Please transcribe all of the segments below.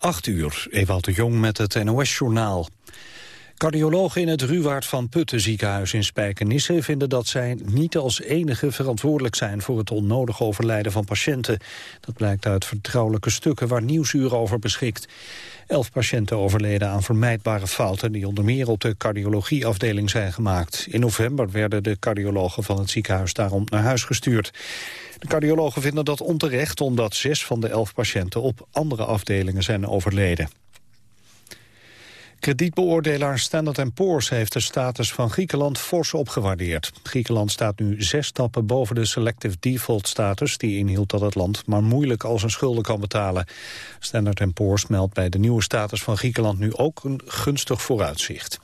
8 uur, Ewout de Jong met het NOS-journaal. Cardiologen in het Ruwaard van Putten ziekenhuis in Spijkenisse vinden dat zij niet als enige verantwoordelijk zijn voor het onnodig overlijden van patiënten. Dat blijkt uit vertrouwelijke stukken waar Nieuwsuur over beschikt. Elf patiënten overleden aan vermijdbare fouten die onder meer op de cardiologieafdeling zijn gemaakt. In november werden de cardiologen van het ziekenhuis daarom naar huis gestuurd. De cardiologen vinden dat onterecht omdat zes van de elf patiënten op andere afdelingen zijn overleden. Kredietbeoordelaar Standard Poor's heeft de status van Griekenland fors opgewaardeerd. Griekenland staat nu zes stappen boven de selective default status... die inhield dat het land maar moeilijk al zijn schulden kan betalen. Standard Poor's meldt bij de nieuwe status van Griekenland nu ook een gunstig vooruitzicht.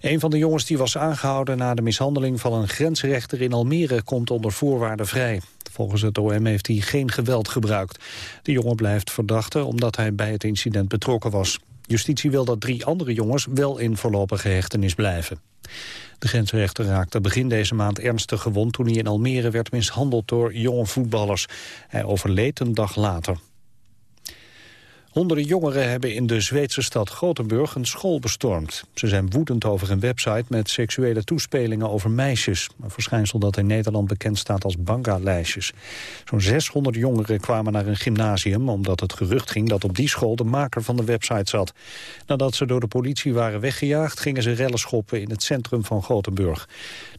Een van de jongens die was aangehouden na de mishandeling van een grensrechter in Almere komt onder voorwaarden vrij. Volgens het OM heeft hij geen geweld gebruikt. De jongen blijft verdachte omdat hij bij het incident betrokken was. Justitie wil dat drie andere jongens wel in voorlopige hechtenis blijven. De grensrechter raakte begin deze maand ernstig gewond... toen hij in Almere werd mishandeld door jonge voetballers. Hij overleed een dag later. Honderden jongeren hebben in de Zweedse stad Gothenburg een school bestormd. Ze zijn woedend over een website met seksuele toespelingen over meisjes. Een verschijnsel dat in Nederland bekend staat als banga-lijstjes. Zo'n 600 jongeren kwamen naar een gymnasium... omdat het gerucht ging dat op die school de maker van de website zat. Nadat ze door de politie waren weggejaagd... gingen ze rellen schoppen in het centrum van Gothenburg.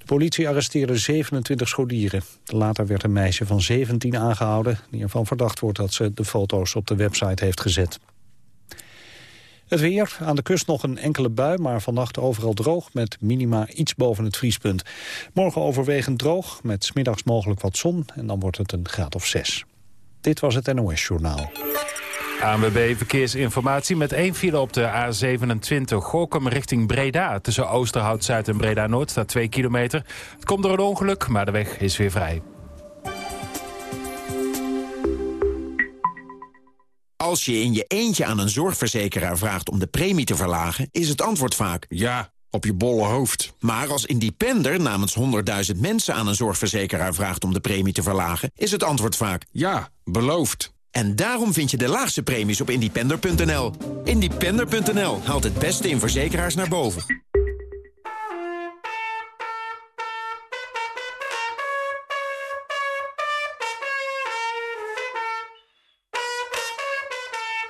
Politie arresteerde 27 scholieren. Later werd een meisje van 17 aangehouden... die ervan verdacht wordt dat ze de foto's op de website heeft gezet. Het weer, aan de kust nog een enkele bui, maar vannacht overal droog... met minima iets boven het vriespunt. Morgen overwegend droog, met smiddags mogelijk wat zon... en dan wordt het een graad of zes. Dit was het NOS Journaal. ANWB Verkeersinformatie met één file op de A27 Gorkum richting Breda. Tussen Oosterhout-Zuid en Breda-Noord staat 2 kilometer. Het komt door een ongeluk, maar de weg is weer vrij. Als je in je eentje aan een zorgverzekeraar vraagt om de premie te verlagen... is het antwoord vaak... Ja, op je bolle hoofd. Maar als independer namens 100.000 mensen aan een zorgverzekeraar vraagt om de premie te verlagen... is het antwoord vaak... Ja, beloofd. En daarom vind je de laagste premies op independer.nl. Independer.nl haalt het beste in verzekeraars naar boven.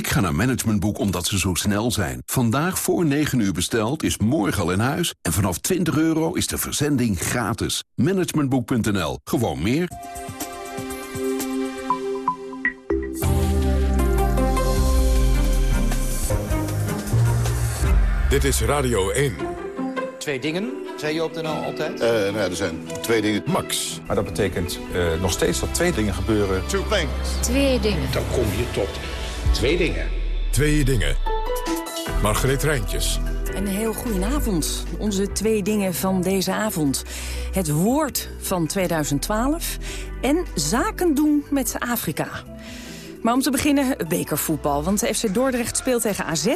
Ik ga naar Managementboek omdat ze zo snel zijn. Vandaag voor 9 uur besteld is morgen al in huis. En vanaf 20 euro is de verzending gratis. Managementboek.nl. Gewoon meer. Dit is Radio 1. Twee dingen, zei je op de nou altijd? Uh, nou ja, er zijn twee dingen. Max. Maar dat betekent uh, nog steeds dat twee dingen gebeuren. Two things. Twee dingen. Dan kom je tot Twee dingen. Twee dingen. Margreet Rijntjes. Een heel goedenavond. Onze twee dingen van deze avond. Het woord van 2012 en zaken doen met Afrika. Maar om te beginnen bekervoetbal. Want de FC Dordrecht speelt tegen AZ. Uh,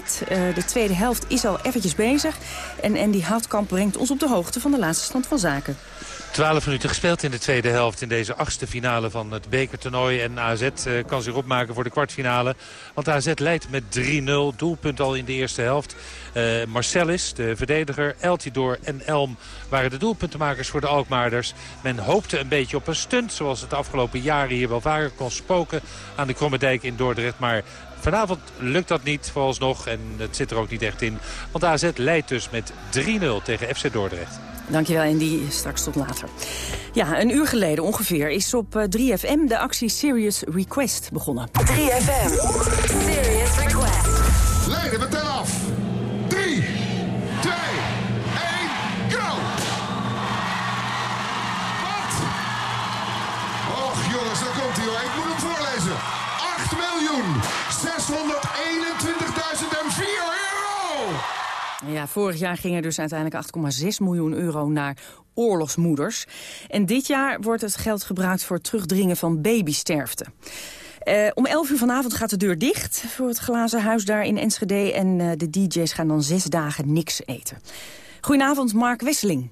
de tweede helft is al eventjes bezig. En Andy Houtkamp brengt ons op de hoogte van de laatste stand van zaken. 12 minuten gespeeld in de tweede helft in deze achtste finale van het bekertoernooi. En AZ uh, kan zich opmaken voor de kwartfinale. Want AZ leidt met 3-0. Doelpunt al in de eerste helft. Uh, Marcelis, de verdediger, Eltidoor en Elm waren de doelpuntenmakers voor de Alkmaarders. Men hoopte een beetje op een stunt, zoals het de afgelopen jaren hier wel vaker kon spoken aan de Krommedijk in Dordrecht. Maar Vanavond lukt dat niet vooralsnog en het zit er ook niet echt in. Want AZ leidt dus met 3-0 tegen FC Dordrecht. Dankjewel Andy, straks tot later. Ja, een uur geleden ongeveer is op 3FM de actie Serious Request begonnen. 3FM, Serious Request. Leiden, we tellen af. Euro! Ja, vorig jaar ging er dus uiteindelijk 8,6 miljoen euro naar oorlogsmoeders. En dit jaar wordt het geld gebruikt voor het terugdringen van babysterfte. Uh, om 11 uur vanavond gaat de deur dicht voor het glazen huis daar in Enschede. En uh, de DJ's gaan dan zes dagen niks eten. Goedenavond, Mark Wesseling.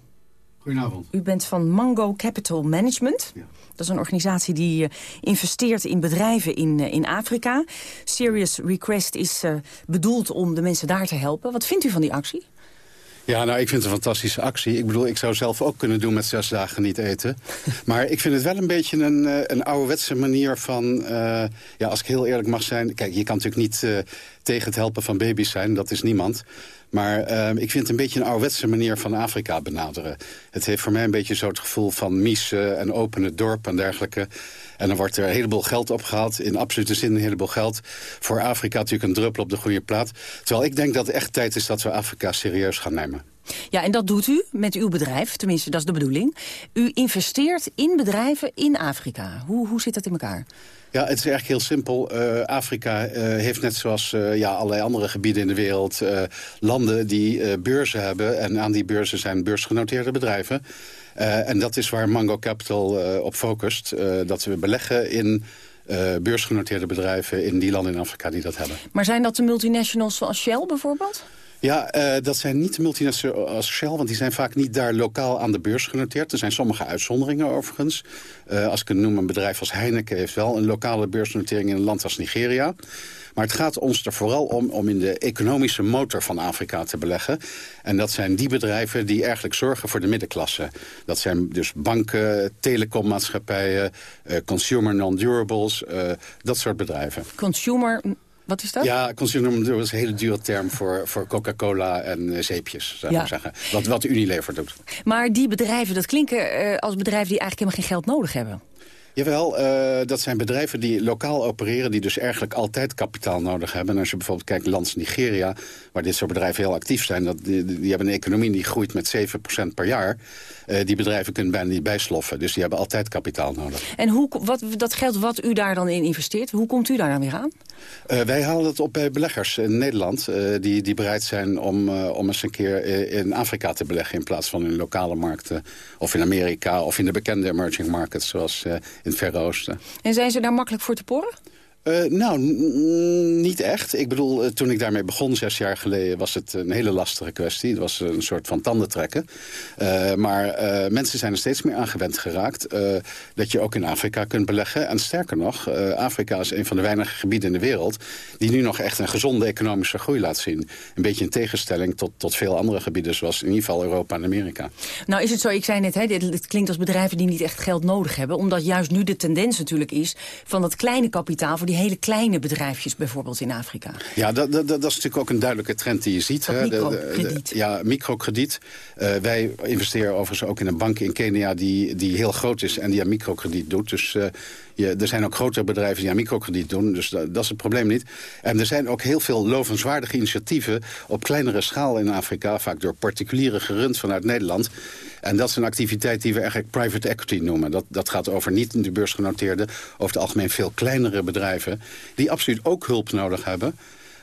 Goedenavond. U bent van Mango Capital Management. Ja. Dat is een organisatie die uh, investeert in bedrijven in, in Afrika. Serious Request is bedoeld om de mensen daar te helpen. Wat vindt u van die actie? Ja, nou, ik vind het een fantastische actie. Ik bedoel, ik zou zelf ook kunnen doen met zes dagen niet eten. Maar ik vind het wel een beetje een, een ouderwetse manier van... Uh, ja, als ik heel eerlijk mag zijn... Kijk, je kan natuurlijk niet uh, tegen het helpen van baby's zijn. Dat is niemand. Maar uh, ik vind het een beetje een ouderwetse manier van Afrika benaderen. Het heeft voor mij een beetje zo het gevoel van missen en open het dorp en dergelijke. En dan wordt er een heleboel geld opgehaald. In absolute zin een heleboel geld. Voor Afrika natuurlijk een druppel op de goede plaat. Terwijl ik denk dat het echt tijd is dat we Afrika serieus gaan nemen. Ja, en dat doet u met uw bedrijf. Tenminste, dat is de bedoeling. U investeert in bedrijven in Afrika. Hoe, hoe zit dat in elkaar? Ja, het is eigenlijk heel simpel. Uh, Afrika uh, heeft net zoals uh, ja, allerlei andere gebieden in de wereld... landen die beurzen hebben. En aan die beurzen zijn beursgenoteerde bedrijven. en dat is waar Mango Capital op focust. dat we beleggen in... beursgenoteerde bedrijven in die landen in Afrika die dat hebben. Maar zijn dat de multinationals zoals Shell bijvoorbeeld? Ja, uh, dat zijn niet multinationals als Shell, want die zijn vaak niet daar lokaal aan de beurs genoteerd. Er zijn sommige uitzonderingen overigens. Uh, als ik het noem, een bedrijf als Heineken heeft wel een lokale beursnotering in een land als Nigeria. Maar het gaat ons er vooral om om in de economische motor van Afrika te beleggen. En dat zijn die bedrijven die eigenlijk zorgen voor de middenklasse. Dat zijn dus banken, telecommaatschappijen, uh, consumer non-durables, dat soort bedrijven. Consumer wat is dat? Ja, consumer dat is een hele dure term voor, voor Coca-Cola en uh, zeepjes, zou ik ja. zeggen. Wat, wat Unilever doet. Maar die bedrijven, dat klinken uh, als bedrijven die eigenlijk helemaal geen geld nodig hebben. Jawel, uh, dat zijn bedrijven die lokaal opereren... die dus eigenlijk altijd kapitaal nodig hebben. En als je bijvoorbeeld kijkt lands Nigeria... waar dit soort bedrijven heel actief zijn... Dat, die, die hebben een economie die groeit met 7% per jaar. Uh, die bedrijven kunnen bijna niet bijsloffen. Dus die hebben altijd kapitaal nodig. En hoe, wat, dat geld wat u daar dan in investeert... hoe komt u daar dan weer aan? Uh, wij halen het op bij beleggers in Nederland... die, die bereid zijn om, om eens een keer in Afrika te beleggen... in plaats van in lokale markten of in Amerika... of in de bekende emerging markets zoals in het Verre Oosten. En zijn ze daar makkelijk voor te porren? Uh, nou, niet echt. Ik bedoel, uh, toen ik daarmee begon zes jaar geleden... was het een hele lastige kwestie. Het was een soort van tandentrekken. Uh, maar mensen zijn er steeds meer aangewend geraakt... dat je ook in Afrika kunt beleggen. En sterker nog, Afrika is een van de weinige gebieden in de wereld... die nu nog echt een gezonde economische groei laat zien. Een beetje in tegenstelling tot, tot veel andere gebieden... zoals in ieder geval Europa en Amerika. Nou is het zo, ik zei net, hè, het klinkt als bedrijven die niet echt geld nodig hebben... omdat juist nu de tendens natuurlijk is van dat kleine kapitaal... voor die hele kleine bedrijfjes bijvoorbeeld in Afrika. Ja, dat, dat, dat is natuurlijk ook een duidelijke trend die je ziet. Hè? Microkrediet. ja, microkrediet. Uh, wij investeren overigens ook in een bank in Kenia die, die heel groot is en die aan microkrediet doet. Dus uh, je, er zijn ook grotere bedrijven die aan microkrediet doen. Dus dat, dat, is het probleem niet. En er zijn ook heel veel lovenswaardige initiatieven op kleinere schaal in Afrika. Vaak door particulieren gerund vanuit Nederland. En dat is een activiteit die we eigenlijk private equity noemen. Dat, dat gaat over niet in de beursgenoteerde, over het algemeen veel kleinere bedrijven... die absoluut ook hulp nodig hebben...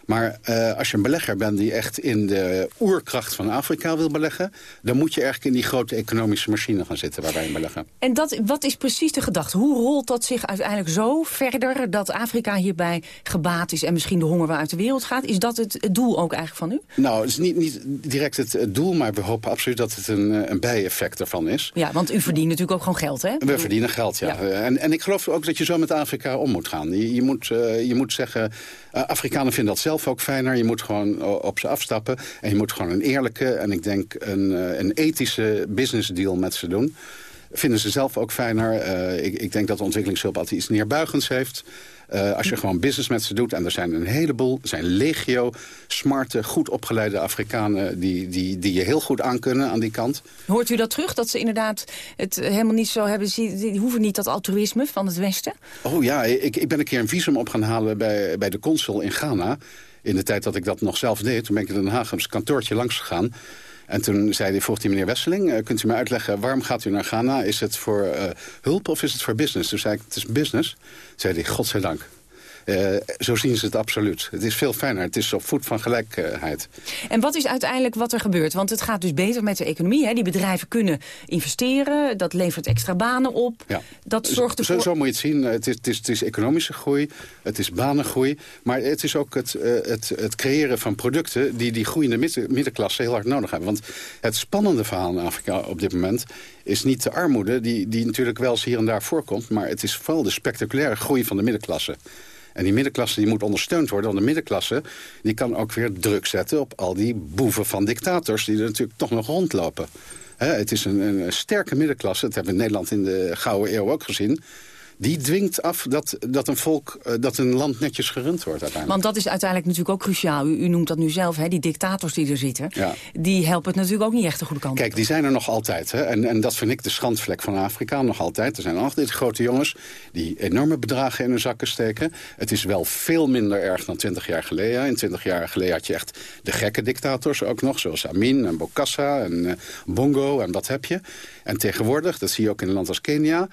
Maar uh, als je een belegger bent die echt in de oerkracht van Afrika wil beleggen... dan moet je eigenlijk in die grote economische machine gaan zitten waar wij in beleggen. En dat, wat is precies de gedachte? Hoe rolt dat zich uiteindelijk zo verder dat Afrika hierbij gebaat is... en misschien de honger weer uit de wereld gaat? Is dat het, het doel ook eigenlijk van u? Nou, het is niet, niet direct het, het, doel, maar we hopen absoluut dat het een, een bijeffect ervan is. Ja, want u verdient natuurlijk ook gewoon geld, hè? We verdienen geld, ja. ja. En, en ik geloof ook dat je zo met Afrika om moet gaan. Je, je moet, uh, je moet zeggen, uh, Afrikanen vinden dat zelf ook fijner. Je moet gewoon op ze afstappen. En je moet gewoon een eerlijke en ik denk een, een ethische business deal met ze doen. Vinden ze zelf ook fijner. Uh, ik, ik, denk dat de ontwikkelingshulp altijd iets neerbuigends heeft. Uh, als je gewoon business met ze doet. En er zijn een heleboel, er zijn legio smarte, goed opgeleide Afrikanen... Die, die, die je heel goed aankunnen aan die kant. Hoort u dat terug? Dat ze inderdaad het helemaal niet zo hebben... Die hoeven niet dat altruïsme van het Westen? Oh ja, ik, ik ben een keer een visum op gaan halen bij, bij de consul in Ghana in de tijd dat ik dat nog zelf deed... toen ben ik in Den Haag op kantoortje langs gegaan. En toen zei hij, vroeg hij meneer Wesseling... Uh, kunt u me uitleggen, waarom gaat u naar Ghana? Is het voor uh, hulp of is het voor business? Toen zei ik, het is business. Toen zei hij, godzijdank. Eh, zo zien ze het absoluut. Het is veel fijner. Het is op voet van gelijkheid. En wat is uiteindelijk wat er gebeurt? Want het gaat dus beter met de economie. Hè? Die bedrijven kunnen investeren. Dat levert extra banen op. Ja. Dat zorgt ervoor... Zo, zo moet je het zien. Het is, het, is, het is economische groei. Het is banengroei. Maar het is ook het, het, het creëren van producten... die die groeiende midden, middenklasse heel hard nodig hebben. Want het spannende verhaal in Afrika op dit moment... is niet de armoede, die, die natuurlijk wel eens hier en daar voorkomt... maar het is vooral de spectaculaire groei van de middenklasse. En die middenklasse die moet ondersteund worden. Want de middenklasse die kan ook weer druk zetten op al die boeven van dictators... die er natuurlijk toch nog rondlopen. He, het is een, een, sterke middenklasse. Dat hebben we in Nederland in de Gouden Eeuw ook gezien die dwingt af dat, dat een volk, uh, dat een land netjes gerund wordt uiteindelijk. Want dat is uiteindelijk natuurlijk ook cruciaal. U, u noemt dat nu zelf, hè, die dictators die er zitten. Ja. Die helpen het natuurlijk ook niet echt de goede kant Kijk, die zijn er nog altijd. Hè? En, en dat vind ik de schandvlek van Afrika nog altijd. Er zijn nog altijd grote jongens die enorme bedragen in hun zakken steken. Het is wel veel minder erg dan 20 jaar geleden. In 20 jaar geleden had je echt de gekke dictators ook nog. Zoals Amin en Bokassa en uh, Bongo en wat heb je. En tegenwoordig, dat zie je ook in een land als Kenia...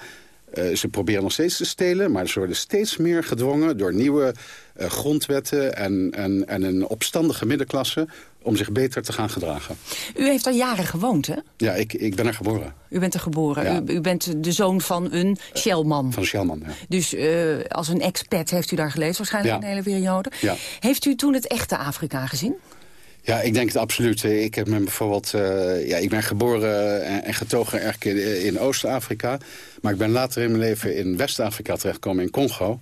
Uh, ze proberen nog steeds te stelen, maar ze worden steeds meer gedwongen... door nieuwe uh, grondwetten en, en, en een opstandige middenklasse... om zich beter te gaan gedragen. U heeft daar jaren gewoond, hè? Ja, ik, ik ben er geboren. U bent er geboren. Ja. U, u, bent de zoon van een Shellman. Van Shellman, ja. Dus uh, als een expat heeft u daar geleefd, waarschijnlijk ja. een hele periode. Ja. Heeft u toen het echte Afrika gezien? Ja, ik denk het absoluut. Ik heb me bijvoorbeeld, uh, ja, ik ben geboren en, en getogen in, Oost-Afrika. Maar ik ben later in mijn leven in West-Afrika terechtgekomen, in Congo.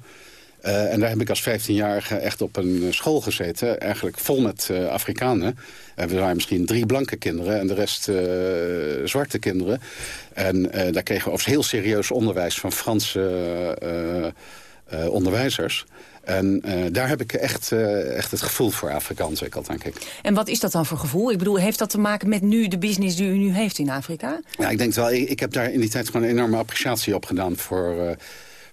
Uh, en daar heb ik als 15-jarige echt op een school gezeten. Eigenlijk vol met uh, Afrikanen. En we waren misschien drie blanke kinderen en de rest zwarte kinderen. En daar kregen we heel serieus onderwijs van Franse onderwijzers. En uh, daar heb ik echt, uh, echt het gevoel voor Afrika ontwikkeld, denk ik. En wat is dat dan voor gevoel? Ik bedoel, heeft dat te maken met nu de business die u nu heeft in Afrika? Ja, ik denk wel. Ik, ik heb daar in die tijd gewoon een enorme appreciatie op gedaan voor... Uh,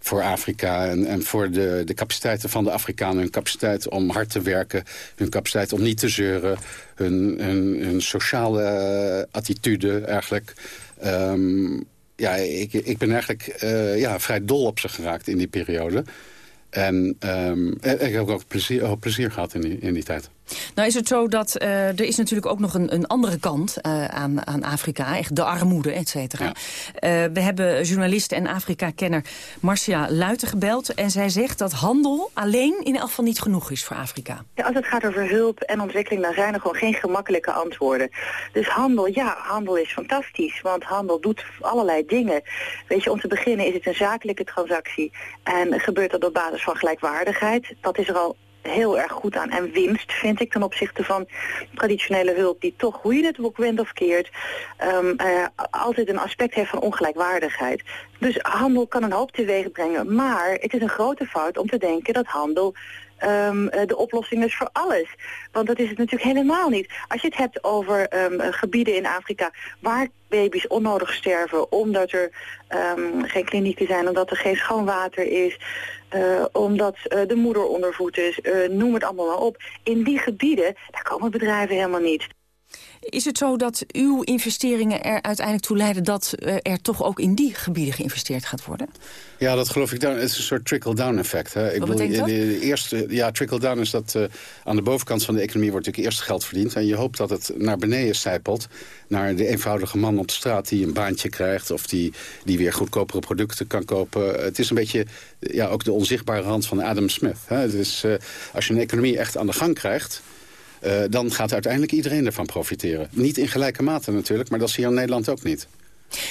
voor Afrika en, en voor de, de capaciteiten van de Afrikanen. Hun capaciteit om hard te werken, hun capaciteit om niet te zeuren... hun, hun, hun sociale attitude eigenlijk... Um, ja, ik, ik ben eigenlijk uh, ja, vrij dol op ze geraakt in die periode. En um, ik heb ook plezier, plezier gehad in in die tijd. Nou is het zo dat uh, er is natuurlijk ook nog een, een andere kant uh, aan, aan Afrika. Echt de armoede, et cetera. Ja. Uh, we hebben journalist en Afrika-kenner Marcia Luiten gebeld. En zij zegt dat handel alleen in elk geval niet genoeg is voor Afrika. Ja, als het gaat over hulp en ontwikkeling, dan zijn er gewoon geen gemakkelijke antwoorden. Dus handel, ja, handel is fantastisch. Want handel doet allerlei dingen. Weet je, om te beginnen is het een zakelijke transactie. En gebeurt dat op basis van gelijkwaardigheid. Dat is er al heel erg goed aan. En winst vind ik ten opzichte van traditionele hulp... die toch, hoe je het ook went of keert... Um, uh, altijd een aspect heeft van ongelijkwaardigheid. Dus handel kan een hoop teweeg brengen. Maar het is een grote fout om te denken dat handel... Um, de oplossing is voor alles. Want dat is het natuurlijk helemaal niet. Als je het hebt over um, gebieden in Afrika waar baby's onnodig sterven... omdat er um, geen klinieken zijn, omdat er geen schoon water is... Uh, omdat de moeder onder voet is, noem het allemaal maar op. In die gebieden, daar komen bedrijven helemaal niet. Is het zo dat uw investeringen er uiteindelijk toe leiden... dat er toch ook in die gebieden geïnvesteerd gaat worden? Ja, dat geloof ik. Dan. Het is een soort trickle-down effect. Hè. Ik Wat bedoel, de, eerste, ja, trickle-down is dat uh, aan de bovenkant van de economie wordt natuurlijk eerst geld verdiend. En je hoopt dat het naar beneden sijpelt. Naar de eenvoudige man op de straat die een baantje krijgt. Of die, die weer goedkopere producten kan kopen. Het is een beetje ja, ook de onzichtbare hand van Adam Smith. Hè. Het is, uh, als je een economie echt aan de gang krijgt... Uh, dan gaat uiteindelijk iedereen ervan profiteren. Niet in gelijke mate natuurlijk, maar dat zie je in Nederland ook niet.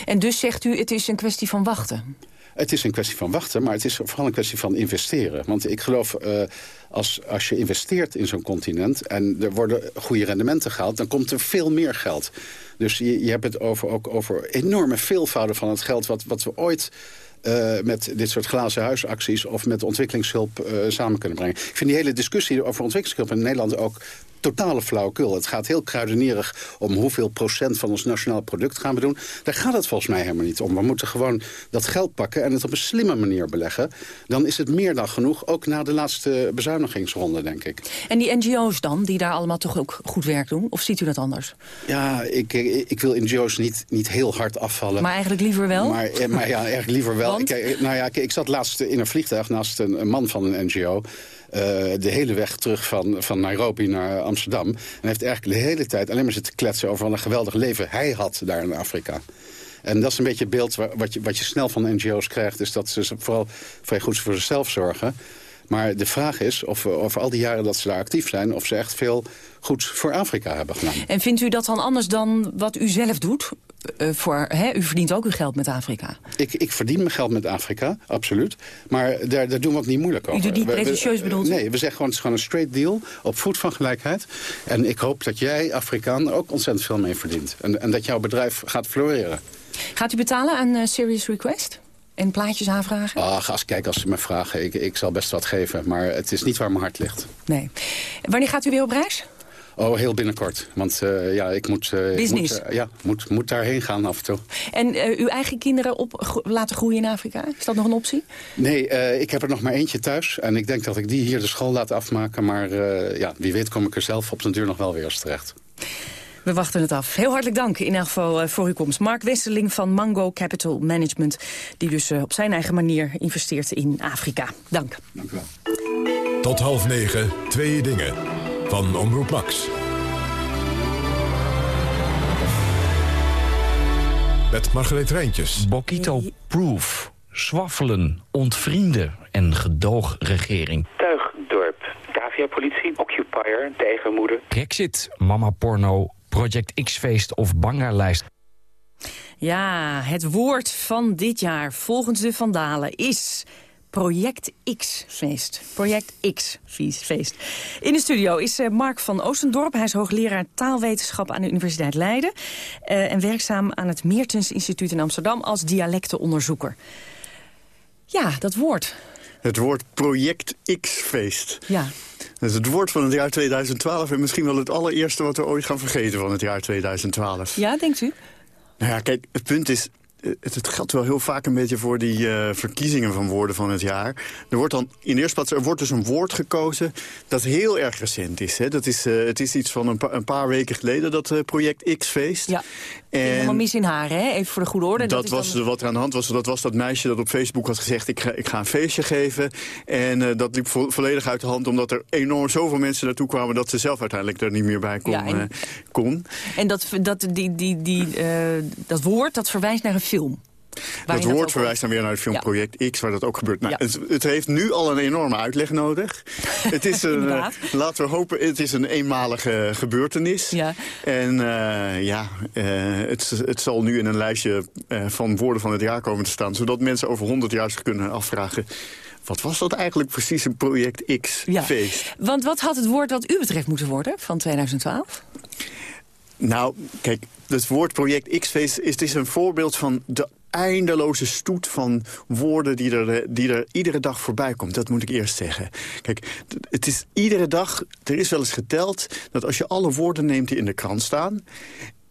En dus zegt u, het is een kwestie van wachten? Het is een kwestie van wachten, maar het is vooral een kwestie van investeren. Want ik geloof, uh, als, als je investeert in zo'n continent... en er worden goede rendementen gehaald, dan komt er veel meer geld. Dus je, je hebt het over, ook over enorme veelvouden van het geld... wat, wat we ooit uh, met dit soort glazen huisacties of met ontwikkelingshulp uh, samen kunnen brengen. Ik vind die hele discussie over ontwikkelingshulp in Nederland ook totale flauwekul. Het gaat heel kruidenierig om hoeveel procent van ons nationaal product gaan we doen. Daar gaat het volgens mij helemaal niet om. We moeten gewoon dat geld pakken en het op een slimme manier beleggen. Dan is het meer dan genoeg, ook na de laatste bezuinigingsronde, denk ik. En die NGO's dan, die daar allemaal toch ook goed werk doen? Of ziet u dat anders? Ja, ik, ik wil NGO's niet, niet heel hard afvallen. Maar eigenlijk liever wel? Maar, eh, maar ja, eigenlijk liever wel. Kijk, nou ja, kijk, ik zat laatst in een vliegtuig naast een, een man van een NGO... Uh, de hele weg terug van, van Nairobi naar Amsterdam. En heeft eigenlijk de hele tijd alleen maar zitten kletsen... over wat een geweldig leven hij had daar in Afrika. En dat is een beetje het beeld wat je, wat je snel van NGO's krijgt... is dat ze vooral vrij goed voor zichzelf zorgen... Maar de vraag is, of over al die jaren dat ze daar actief zijn... of ze echt veel goeds voor Afrika hebben gedaan. En vindt u dat dan anders dan wat u zelf doet? Uh, voor, hè? U verdient ook uw geld met Afrika. Ik, ik verdien mijn geld met Afrika, absoluut. Maar daar, daar doen we ook niet moeilijk over. U doet niet pretentieus bedoeld? Nee, we zeggen gewoon het is gewoon een straight deal op voet van gelijkheid. En ik hoop dat jij, Afrikaan, ook ontzettend veel mee verdient. En, en dat jouw bedrijf gaat floreren. Gaat u betalen aan uh, Serious Request? En plaatjes aanvragen? Ach, als, kijk, als ze me vragen, ik, ik zal best wat geven. Maar het is niet waar mijn hart ligt. Nee. Wanneer gaat u weer op reis? Oh, heel binnenkort. Want uh, ja, ik moet, uh, Business. Ik moet, uh, ja, moet, moet daarheen gaan af en toe. En uw eigen kinderen op, laten groeien in Afrika? Is dat nog een optie? Nee, ik heb er nog maar eentje thuis. En ik denk dat ik die hier de school laat afmaken. Maar ja, wie weet kom ik er zelf op den duur nog wel weer eens terecht. We wachten het af. Heel hartelijk dank in elk geval voor uw komst. Mark Wesseling van Mango Capital Management... die dus op zijn eigen manier investeert in Afrika. Dank. Dank u wel. Tot half negen, twee dingen. Van Omroep Max. Met Margreet Rijntjes. Bokito Proof. Zwaffelen, ontvrienden en gedoogregering. Tuigdorp. Davia-politie, Occupier, tegenmoeder. Brexit, mama porno, Project X-feest of bangerlijst. Ja, het woord van dit jaar volgens de Vandalen is... Project X-feest. Project X-feest. In de studio is uh, Mark van Oostendorp. Hij is hoogleraar taalwetenschap aan de Universiteit Leiden. Uh, en werkzaam aan het Meertens Instituut in Amsterdam als dialectenonderzoeker. Ja, dat woord. Het woord Project X-feest. Ja. Dat is het woord van het jaar 2012 en misschien wel het allereerste wat we ooit gaan vergeten van het jaar 2012. Ja, denkt u? Nou ja, kijk, het punt is, het, het geldt wel heel vaak een beetje voor die uh, verkiezingen van woorden van het jaar. Er wordt dan in eerste plaats er wordt dus een woord gekozen dat heel erg recent is. Hè. Dat is uh, het is iets van een, pa een, paar weken geleden, dat uh, project X-feest. Ja, en, helemaal mis in haar, hè? even voor de goede orde. Dat, dat was dan... wat er aan de hand was. Dat was dat meisje dat op Facebook had gezegd, ik ga, ik ga een feestje geven. En dat liep vo volledig uit de hand, omdat er enorm zoveel mensen naartoe kwamen... dat ze zelf uiteindelijk er niet meer bij kon. Ja, en, kon. en dat, dat, die, die, die, dat woord, dat verwijst naar een film. Dat woord verwijst dan weer naar het filmproject ja. X, waar dat ook gebeurt. Nou, ja. het, het, heeft nu al een enorme uitleg nodig. het is een, uh, laten we hopen, het is een eenmalige gebeurtenis. Ja. En uh, ja, uh, het, het zal nu in een lijstje van woorden van het jaar komen te staan. Zodat mensen over 100 jaar zich kunnen afvragen... Wat was dat eigenlijk precies, een project X-feest? Want wat had het woord wat u betreft moeten worden van 2012? Nou, kijk, het woord project X-feest is, is een voorbeeld van de eindeloze stoet van woorden die er, die er iedere dag voorbij komt. Dat moet ik eerst zeggen. Kijk, het is iedere dag, er is wel eens geteld... dat als je alle woorden neemt die in de krant staan...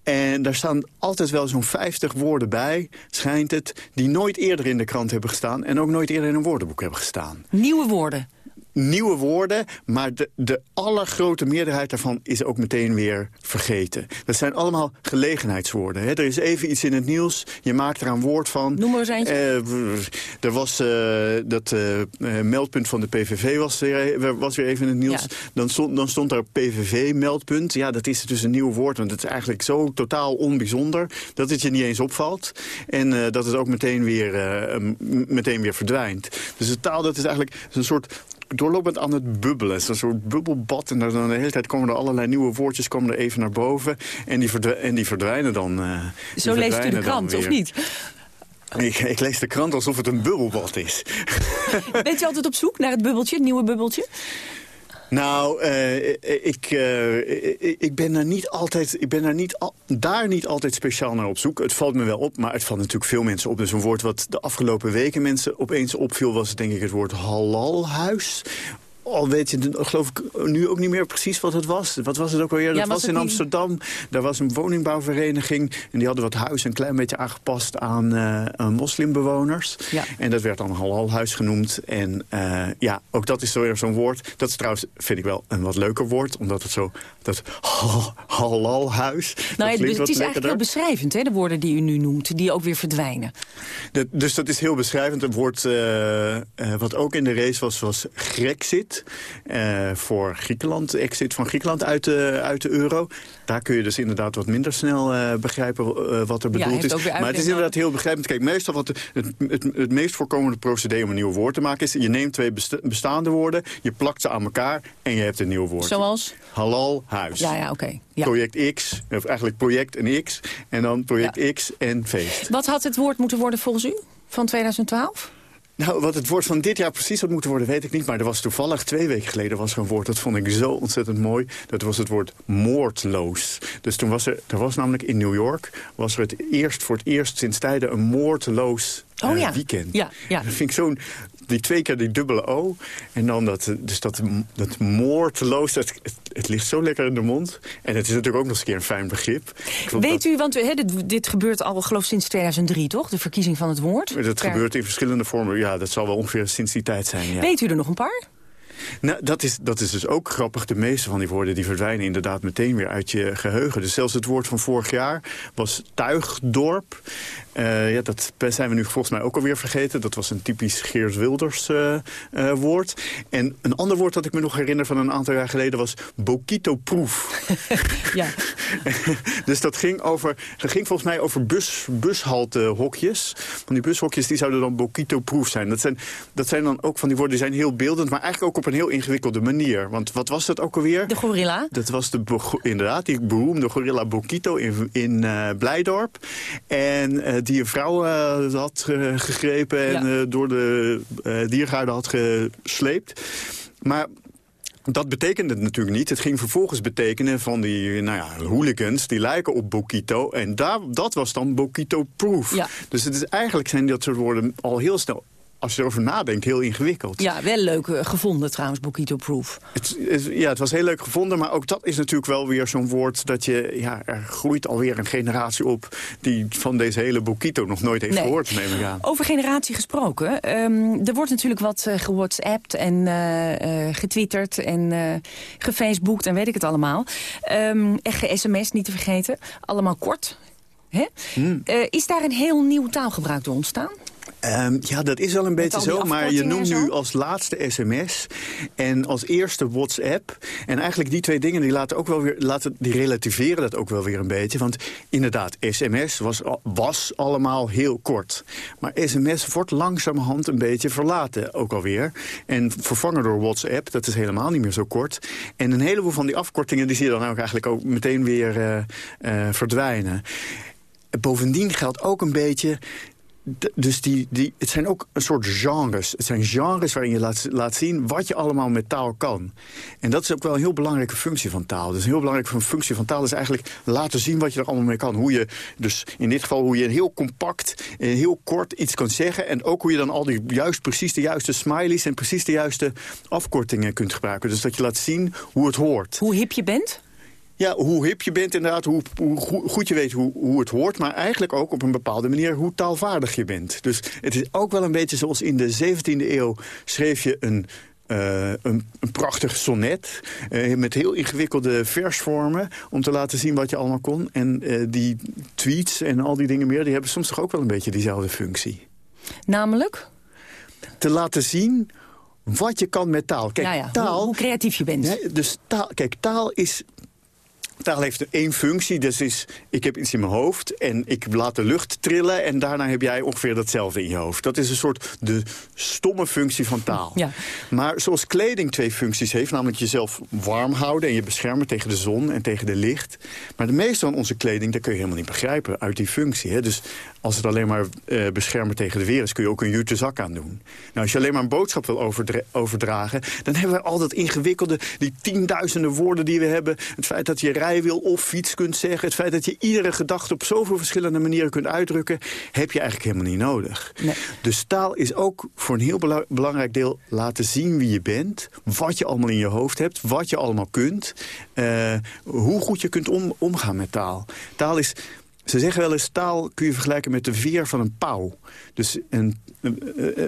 En daar staan altijd wel zo'n 50 woorden bij, schijnt het... die nooit eerder in de krant hebben gestaan... en ook nooit eerder in een woordenboek hebben gestaan. Nieuwe woorden? Nieuwe woorden, maar de, de allergrote meerderheid daarvan is ook meteen weer vergeten. Dat zijn allemaal gelegenheidswoorden. Hè. Er is even iets in het nieuws, je maakt er een woord van. Noem maar eens eentje. Uh, er was uh, dat uh, meldpunt van de PVV was weer, was weer even in het nieuws. Ja. Dan, stond, dan stond daar PVV-meldpunt. Ja, dat is dus een nieuw woord, want het is eigenlijk zo totaal onbijzonder... dat het je niet eens opvalt. En dat het ook meteen weer, meteen weer verdwijnt. Dus de taal, dat is eigenlijk een soort doorlopend aan het bubbelen. Het is een soort bubbelbad. En dan de hele tijd komen er allerlei nieuwe woordjes komen er even naar boven. En die, verdwijnen, en die verdwijnen dan uh, die Zo leest u de krant, of niet? Ik, ik, lees de krant alsof het een bubbelbad is. Bent je altijd op zoek naar het bubbeltje, het nieuwe bubbeltje? Nou, uh, ik, uh, ik ben, er niet altijd, ik ben er niet daar niet altijd speciaal naar op zoek. Het valt me wel op, maar het valt natuurlijk veel mensen op. Dus een woord wat de afgelopen weken mensen opeens opviel... was denk ik het woord halalhuis al weet je, geloof ik nu ook niet meer precies wat het was. Wat was het ook alweer? Ja, dat was was in Amsterdam. Daar was een woningbouwvereniging. En die hadden wat huis een klein beetje aangepast aan, eh, aan moslimbewoners. Ja. En dat werd dan halalhuis genoemd. En eh, ja, ook dat is weer zo'n woord. Dat is trouwens, vind ik wel, een wat leuker woord. Omdat het zo, dat ha- halalhuis. dat Nou, het, is eigenlijk heel beschrijvend, hè, de woorden die u nu noemt, die ook weer verdwijnen. Dat- dus dat is heel beschrijvend. Het woord eh, wat ook in de race was, was Grexit. Eh, voor Griekenland, exit van Griekenland uit de, uit de euro. Daar kun je dus inderdaad wat minder snel eh, begrijpen eh, wat er bedoeld is. Maar het is inderdaad heel begrijpend. Kijk, meestal wat het, het, het meest voorkomende procedé om een nieuw woord te maken is... je neemt twee besta- bestaande woorden, je plakt ze aan elkaar en je hebt een nieuw woord. Zoals? Halal huis. Ja, ja, oké. Ja. Project X, of eigenlijk project en X. En dan project X en feest. Wat had het woord moeten worden volgens u van 2012? Nou, wat het woord van dit jaar precies had moeten worden, weet ik niet. Maar er was toevallig twee weken geleden was er een woord, dat vond ik zo ontzettend mooi. Dat was het woord moordloos. Dus toen was er, er was namelijk in New York, was er het eerst voor het eerst sinds tijden een moordloos Oh eh, ja. weekend. Ja, ja. Dat vind ik zo'n, die twee keer die dubbele O. En dan dat, dus dat, dat moordloos, dat, het, het ligt zo lekker in de mond. En het is natuurlijk ook nog eens een keer een fijn begrip. Weet dat- u, want dit, dit gebeurt al, geloof sinds 2003, toch? De verkiezing van het woord. Dat Per- gebeurt in verschillende vormen. Ja, dat zal wel ongeveer sinds die tijd zijn. Ja. Weet u er nog een paar? Nou, dat is, dat is dus ook grappig. De meeste van die woorden die verdwijnen inderdaad meteen weer uit je geheugen. Dus zelfs het woord van vorig jaar was tuigdorp. Eh, ja, dat zijn we nu volgens mij ook alweer vergeten. Dat was een typisch Geert Wilders eh, eh, woord. En een ander woord dat ik me nog herinner van een aantal jaar geleden was Bokito-proef. Ja. dus dat ging, over, dat ging volgens mij over bus, bushaltehokjes. Van die bushokjes die zouden dan Bokito-proof zijn. Dat zijn. dat zijn dan ook van die woorden die zijn heel beeldend... maar eigenlijk ook op een heel ingewikkelde manier. Want wat was dat ook alweer? De gorilla. Dat was de, inderdaad die beroemde gorilla Bokito in, in Blijdorp. En die een vrouw eh, had gegrepen en Ja. eh, door de eh diergaarde had gesleept. Maar dat betekende het natuurlijk niet. Het ging vervolgens betekenen van die nou ja, hooligans... die lijken op Bokito. En daar, dat was dan Bokito-proof. Ja. Dus het is, eigenlijk zijn dat soort woorden al heel snel... als je erover nadenkt, heel ingewikkeld. Ja, wel leuk eh, gevonden trouwens, Bokito Proof. Het, ja, het was heel leuk gevonden, maar ook dat is natuurlijk wel weer zo'n woord... dat je, ja, er groeit alweer een generatie op... die van deze hele Bokito nog nooit heeft Nee. gehoord, neem ik aan. Over generatie gesproken. ehm, er wordt natuurlijk wat eh gewhatsappt en eh, getwitterd en eh gefaceboekt en weet ik het allemaal. Ehm en ge-sms, niet te vergeten. Allemaal kort. Hè? Hmm. Is daar een heel nieuw taalgebruik door ontstaan? Ehm, ja, dat is wel een beetje zo, maar je noemt nu als laatste sms en als eerste WhatsApp. En eigenlijk die twee dingen die laten ook wel weer, laten, die relativeren dat ook wel weer een beetje. Want inderdaad, sms was, was allemaal heel kort. Maar sms wordt langzamerhand een beetje verlaten ook alweer. En vervangen door WhatsApp, dat is helemaal niet meer zo kort. En een heleboel van die afkortingen die zie je dan ook eigenlijk ook meteen weer eh, eh, verdwijnen. Bovendien geldt ook een beetje dus die, die, het zijn ook een soort genres. Het zijn genres waarin je laat, laat zien wat je allemaal met taal kan. En dat is ook wel een heel belangrijke functie van taal. Dus een heel belangrijke functie van taal is eigenlijk laten zien wat je er allemaal mee kan. Hoe je, dus in dit geval hoe je heel compact heel kort iets kan zeggen. En ook hoe je dan al die juist precies de juiste smileys en precies de juiste afkortingen kunt gebruiken. Dus dat je laat zien hoe het hoort. Hoe hip je bent? Ja, hoe hip je bent inderdaad, hoe, hoe go- goed je weet hoe, hoe het hoort... maar eigenlijk ook op een bepaalde manier hoe taalvaardig je bent. Dus het is ook wel een beetje zoals in de 17e eeuw schreef je een... eh, een, een prachtig sonnet eh, met heel ingewikkelde versvormen... om te laten zien wat je allemaal kon. En eh, die tweets en al die dingen meer... die hebben soms toch ook wel een beetje diezelfde functie. Namelijk? Te laten zien wat je kan met taal. Kijk, Ja, ja, hoe- taal... hoe creatief je bent. Dus taal, kijk, taal is Taal heeft één functie, dus is, ik heb iets in mijn hoofd en ik laat de lucht trillen... en daarna heb jij ongeveer datzelfde in je hoofd. Dat is een soort de stomme functie van taal. Ja. Maar zoals kleding twee functies heeft, namelijk jezelf warm houden... en je beschermen tegen de zon en tegen de licht. Maar de meeste van onze kleding, dat kun je helemaal niet begrijpen uit die functie. Hè? Dus als het alleen maar eh, beschermen tegen de weer is... kun je ook een jute zak aan doen. Nou, als je alleen maar een boodschap wil overdra- overdragen... dan hebben we al dat ingewikkelde, die tienduizenden woorden die we hebben. Het feit dat je vrijwil of fiets kunt zeggen... het feit dat je iedere gedachte op zoveel verschillende manieren kunt uitdrukken... heb je eigenlijk helemaal niet nodig. Nee. Dus taal is ook voor een heel belangrijk deel laten zien wie je bent... wat je allemaal in je hoofd hebt, wat je allemaal kunt... Uh, hoe goed je kunt om, omgaan met taal. Taal is ze zeggen wel eens, taal kun je vergelijken met de veer van een pauw. Dus een, een,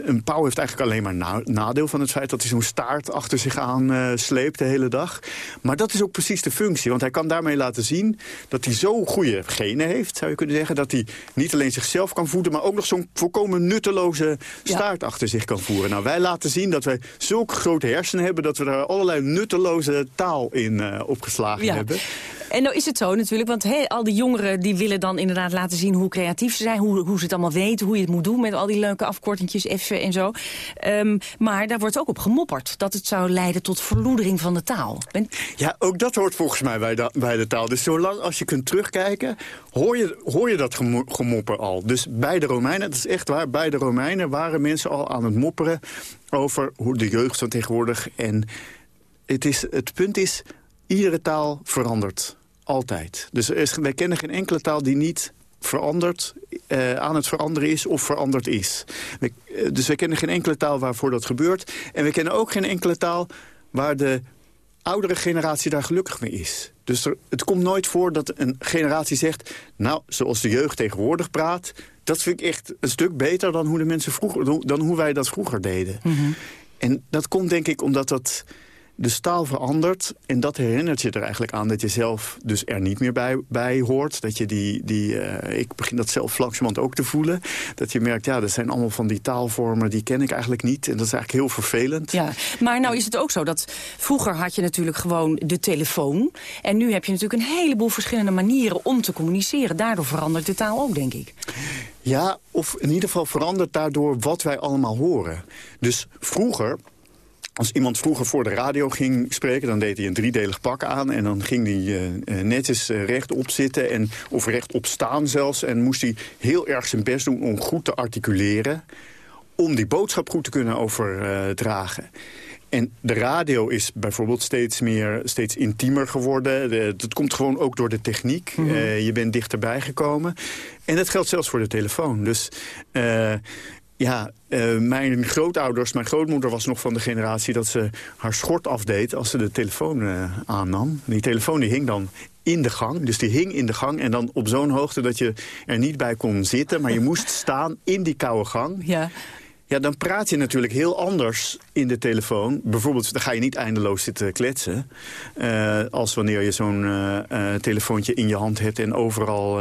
een pauw heeft eigenlijk alleen maar nadeel van het feit... dat hij zo'n staart achter zich aan uh, sleept de hele dag. Maar dat is ook precies de functie. Want hij kan daarmee laten zien dat hij zo goede genen heeft, zou je kunnen zeggen. Dat hij niet alleen zichzelf kan voeden... maar ook nog zo'n volkomen nutteloze staart achter zich kan voeren. Nou, wij laten zien dat wij zulke grote hersenen hebben... dat we daar allerlei nutteloze taal in uh, opgeslagen ja. hebben. En nou is het zo natuurlijk, want he, al die jongeren die willen dan inderdaad laten zien hoe creatief ze zijn, hoe, hoe ze het allemaal weten, hoe je het moet doen met al die leuke afkortingjes, F en zo. Um, maar daar wordt ook op gemopperd dat het zou leiden tot verloedering van de taal. Ben... Ja, ook dat hoort volgens mij bij de, bij de taal. Dus zolang als je kunt terugkijken, hoor je, hoor je dat gemopper al. Dus bij de Romeinen, dat is echt waar, bij de Romeinen waren mensen al aan het mopperen over hoe de jeugd van tegenwoordig. En het, is, het punt is, iedere taal verandert. Altijd. Dus is, wij kennen geen enkele taal die niet veranderd, uh, aan het veranderen is of veranderd is. We, uh, dus wij kennen geen enkele taal waarvoor dat gebeurt. En we kennen ook geen enkele taal waar de oudere generatie daar gelukkig mee is. Dus er, het komt nooit voor dat een generatie zegt... nou, zoals de jeugd tegenwoordig praat... dat vind ik echt een stuk beter dan hoe, de mensen vroeger, dan hoe wij dat vroeger deden. Mm -hmm. En dat komt denk ik omdat dat de staal verandert. En dat herinnert je er eigenlijk aan dat je zelf dus er niet meer bij, bij hoort. Dat je die, die uh, ik begin dat zelf langzamerhand ook te voelen. Dat je merkt, ja, dat zijn allemaal van die taalvormen, die ken ik eigenlijk niet. En dat is eigenlijk heel vervelend. Ja, maar nou is het ook zo dat vroeger had je natuurlijk gewoon de telefoon. En nu heb je natuurlijk een heleboel verschillende manieren om te communiceren. Daardoor verandert de taal ook, denk ik. Ja, of in ieder geval verandert daardoor wat wij allemaal horen. Dus vroeger als iemand vroeger voor de radio ging spreken... dan deed hij een driedelig pak aan en dan ging hij uh, netjes uh, rechtop zitten... En, of rechtop staan zelfs. En moest hij heel erg zijn best doen om goed te articuleren... om die boodschap goed te kunnen overdragen. En de radio is bijvoorbeeld steeds meer, steeds intiemer geworden. De, dat komt gewoon ook door de techniek. Mm -hmm. uh, je bent dichterbij gekomen. En dat geldt zelfs voor de telefoon. Dus uh, ja, uh, mijn grootouders, mijn grootmoeder was nog van de generatie... dat ze haar schort afdeed als ze de telefoon uh, aannam. Die telefoon die hing dan in de gang. Dus die hing in de gang en dan op zo'n hoogte dat je er niet bij kon zitten. Maar je moest staan in die koude gang. Ja. Ja, dan praat je natuurlijk heel anders in de telefoon. Bijvoorbeeld, dan ga je niet eindeloos zitten kletsen. Uh, als wanneer je zo'n uh, uh, telefoontje in je hand hebt... en overal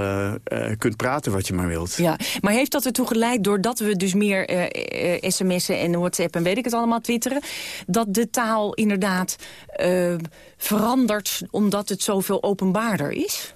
kunt praten wat je maar wilt. Ja, maar heeft dat ertoe geleid, doordat we dus meer sms'en en WhatsApp... en weet ik het allemaal twitteren... dat de taal inderdaad verandert omdat het zoveel openbaarder is?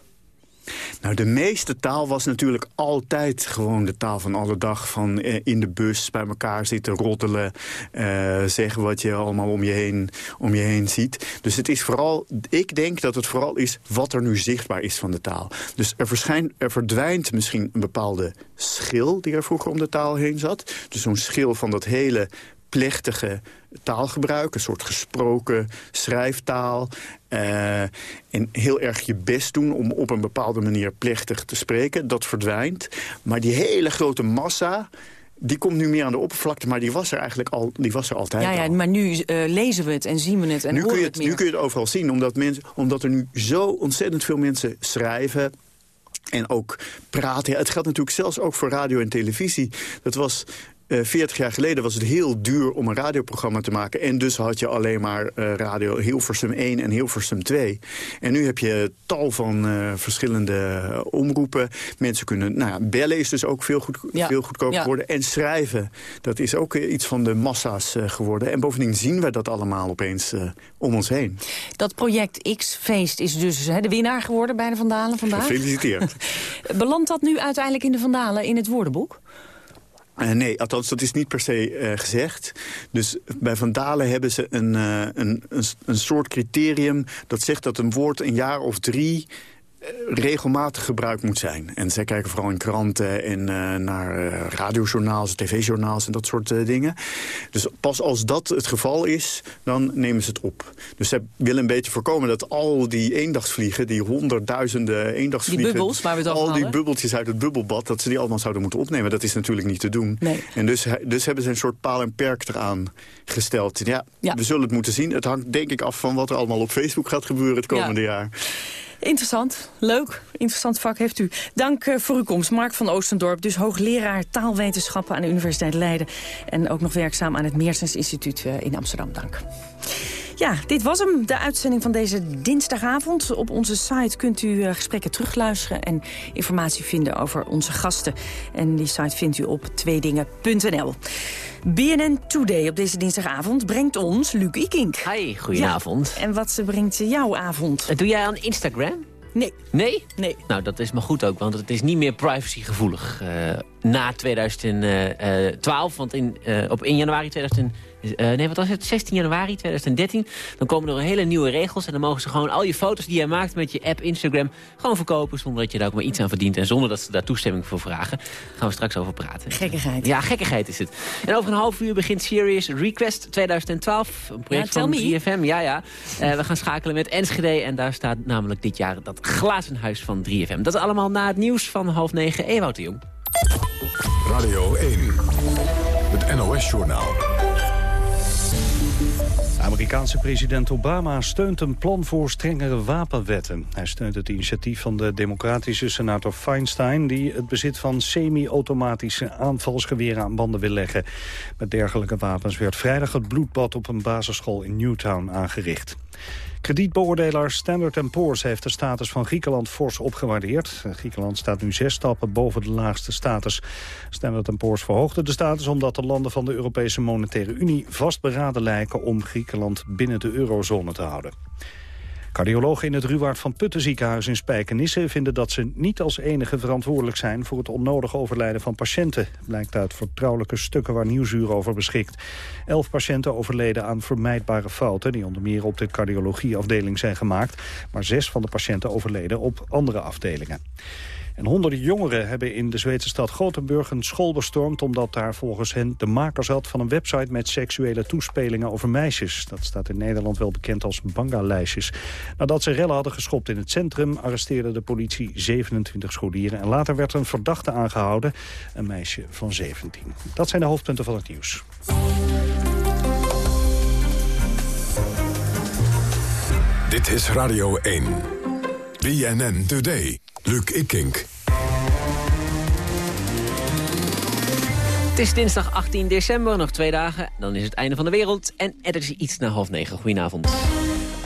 Nou, de meeste taal was natuurlijk altijd gewoon de taal van alle dag. Van eh, in de bus bij elkaar zitten, roddelen, uh, zeggen wat je allemaal om je, heen, om je heen ziet. Dus het is vooral, ik denk dat het vooral is wat er nu zichtbaar is van de taal. Dus er, verschijnt, er verdwijnt misschien een bepaalde schil die er vroeger om de taal heen zat. Dus zo'n schil van dat hele plechtige taalgebruik. Een soort gesproken schrijftaal. Uh, en heel erg je best doen om op een bepaalde manier plechtig te spreken. Dat verdwijnt. Maar die hele grote massa die komt nu meer aan de oppervlakte, maar die was er eigenlijk al, die was er altijd ja, ja, al. Maar nu uh, lezen we het en zien we het en nu kun je het, het Nu kun je het overal zien, omdat, mensen, omdat er nu zo ontzettend veel mensen schrijven... En ook praten. Ja, het geldt natuurlijk zelfs ook voor radio en televisie. Dat was 40 eh, jaar geleden was het heel duur om een radioprogramma te maken. En dus had je alleen maar uh, radio Hilversum 1 en Hilversum 2. En nu heb je tal van uh, verschillende omroepen. Mensen kunnen, nou ja, bellen is dus ook veel, goed, ja. veel goedkoper ja. geworden. En schrijven, dat is ook iets van de massa's geworden. En bovendien zien we dat allemaal opeens om ons heen. Dat project X-feest is dus he, de winnaar geworden bij de Vandalen vandaag. Gefeliciteerd. Belandt dat nu uiteindelijk in de Vandalen in het woordenboek? Uh, nee, althans, dat is niet per se uh, gezegd. Dus bij Van Dalen hebben ze een, uh, een, een, een, soort criterium... dat zegt dat een woord een jaar of drie regelmatig gebruikt moet zijn. En zij kijken vooral in kranten en uh, naar uh, radiojournaals, tv-journaals en dat soort uh, dingen. Dus pas als dat het geval is, dan nemen ze het op. Dus zij willen een beetje voorkomen dat al die eendagsvliegen, die honderdduizenden eendagsvliegen... Die bubbels waar we het Al die bubbeltjes uit het bubbelbad, dat ze die allemaal zouden moeten opnemen. Dat is natuurlijk niet te doen. Nee. En dus, dus hebben ze een soort paal en perk eraan gesteld. Ja, ja, we zullen het moeten zien. Het hangt denk ik af van wat er allemaal op Facebook gaat gebeuren het komende ja. jaar. Interessant, leuk, interessant vak heeft u. Dank uh, voor uw komst, Mark van Oostendorp, dus hoogleraar taalwetenschappen aan de Universiteit Leiden en ook nog werkzaam aan het Meersens Instituut uh, in Amsterdam. Dank. Ja, dit was hem, de uitzending van deze dinsdagavond. Op onze site kunt u uh, gesprekken terugluisteren en informatie vinden over onze gasten. En die site vindt u op tweedingen.nl. BNN Today op deze dinsdagavond brengt ons Luc Ikink. Hi, goedenavond. Ja, en wat brengt jouw avond? Uh, doe jij aan Instagram? Nee. Nee? Nee. Nou, dat is maar goed ook, want het is niet meer privacygevoelig uh, na 2012. Want in, uh, op 1 januari 2000... Uh, nee, wat was het? 16 januari 2013. Dan komen er hele nieuwe regels. En dan mogen ze gewoon al je foto's die je maakt met je app Instagram... gewoon verkopen zonder dat je daar ook maar iets aan verdient. En zonder dat ze daar toestemming voor vragen. Daar gaan we straks over praten. Gekkigheid. Ja, gekkigheid is het. En over een half uur begint Serious Request 2012. Een project ja, van me. 3FM. Ja, ja. Uh, we gaan schakelen met Enschede. En daar staat namelijk dit jaar dat glazen huis van 3FM. Dat allemaal na het nieuws van half negen. Ewout de Jong. Radio 1. Het NOS-journaal. Amerikaanse president Obama steunt een plan voor strengere wapenwetten. Hij steunt het initiatief van de democratische senator Feinstein... die het bezit van semi-automatische aanvalsgeweren aan banden wil leggen. Met dergelijke wapens werd vrijdag het bloedbad op een basisschool in Newtown aangericht. Kredietbeoordelaar Standard Poor's heeft de status van Griekenland fors opgewaardeerd. Griekenland staat nu zes stappen boven de laagste status. Standard Poor's verhoogde de status omdat de landen van de Europese Monetaire Unie vastberaden lijken om Griekenland binnen de eurozone te houden. Cardiologen in het Ruwaard van Putten ziekenhuis in Spijkenisse vinden dat ze niet als enige verantwoordelijk zijn voor het onnodig overlijden van patiënten. Blijkt uit vertrouwelijke stukken waar Nieuwsuur over beschikt. Elf patiënten overleden aan vermijdbare fouten die onder meer op de cardiologieafdeling zijn gemaakt. Maar zes van de patiënten overleden op andere afdelingen. En honderden jongeren hebben in de Zweedse stad Gothenburg een school bestormd... omdat daar volgens hen de maker zat van een website met seksuele toespelingen over meisjes. Dat staat in Nederland wel bekend als banga-lijstjes. Nadat ze rellen hadden geschopt in het centrum... arresteerde de politie 27 scholieren. En later werd er een verdachte aangehouden, een meisje van 17. Dat zijn de hoofdpunten van het nieuws. Dit is Radio 1. BNN Today. Luc Ikink. Het is dinsdag 18 december, nog twee dagen. Dan is het einde van de wereld. En er is iets na half negen. Goedenavond.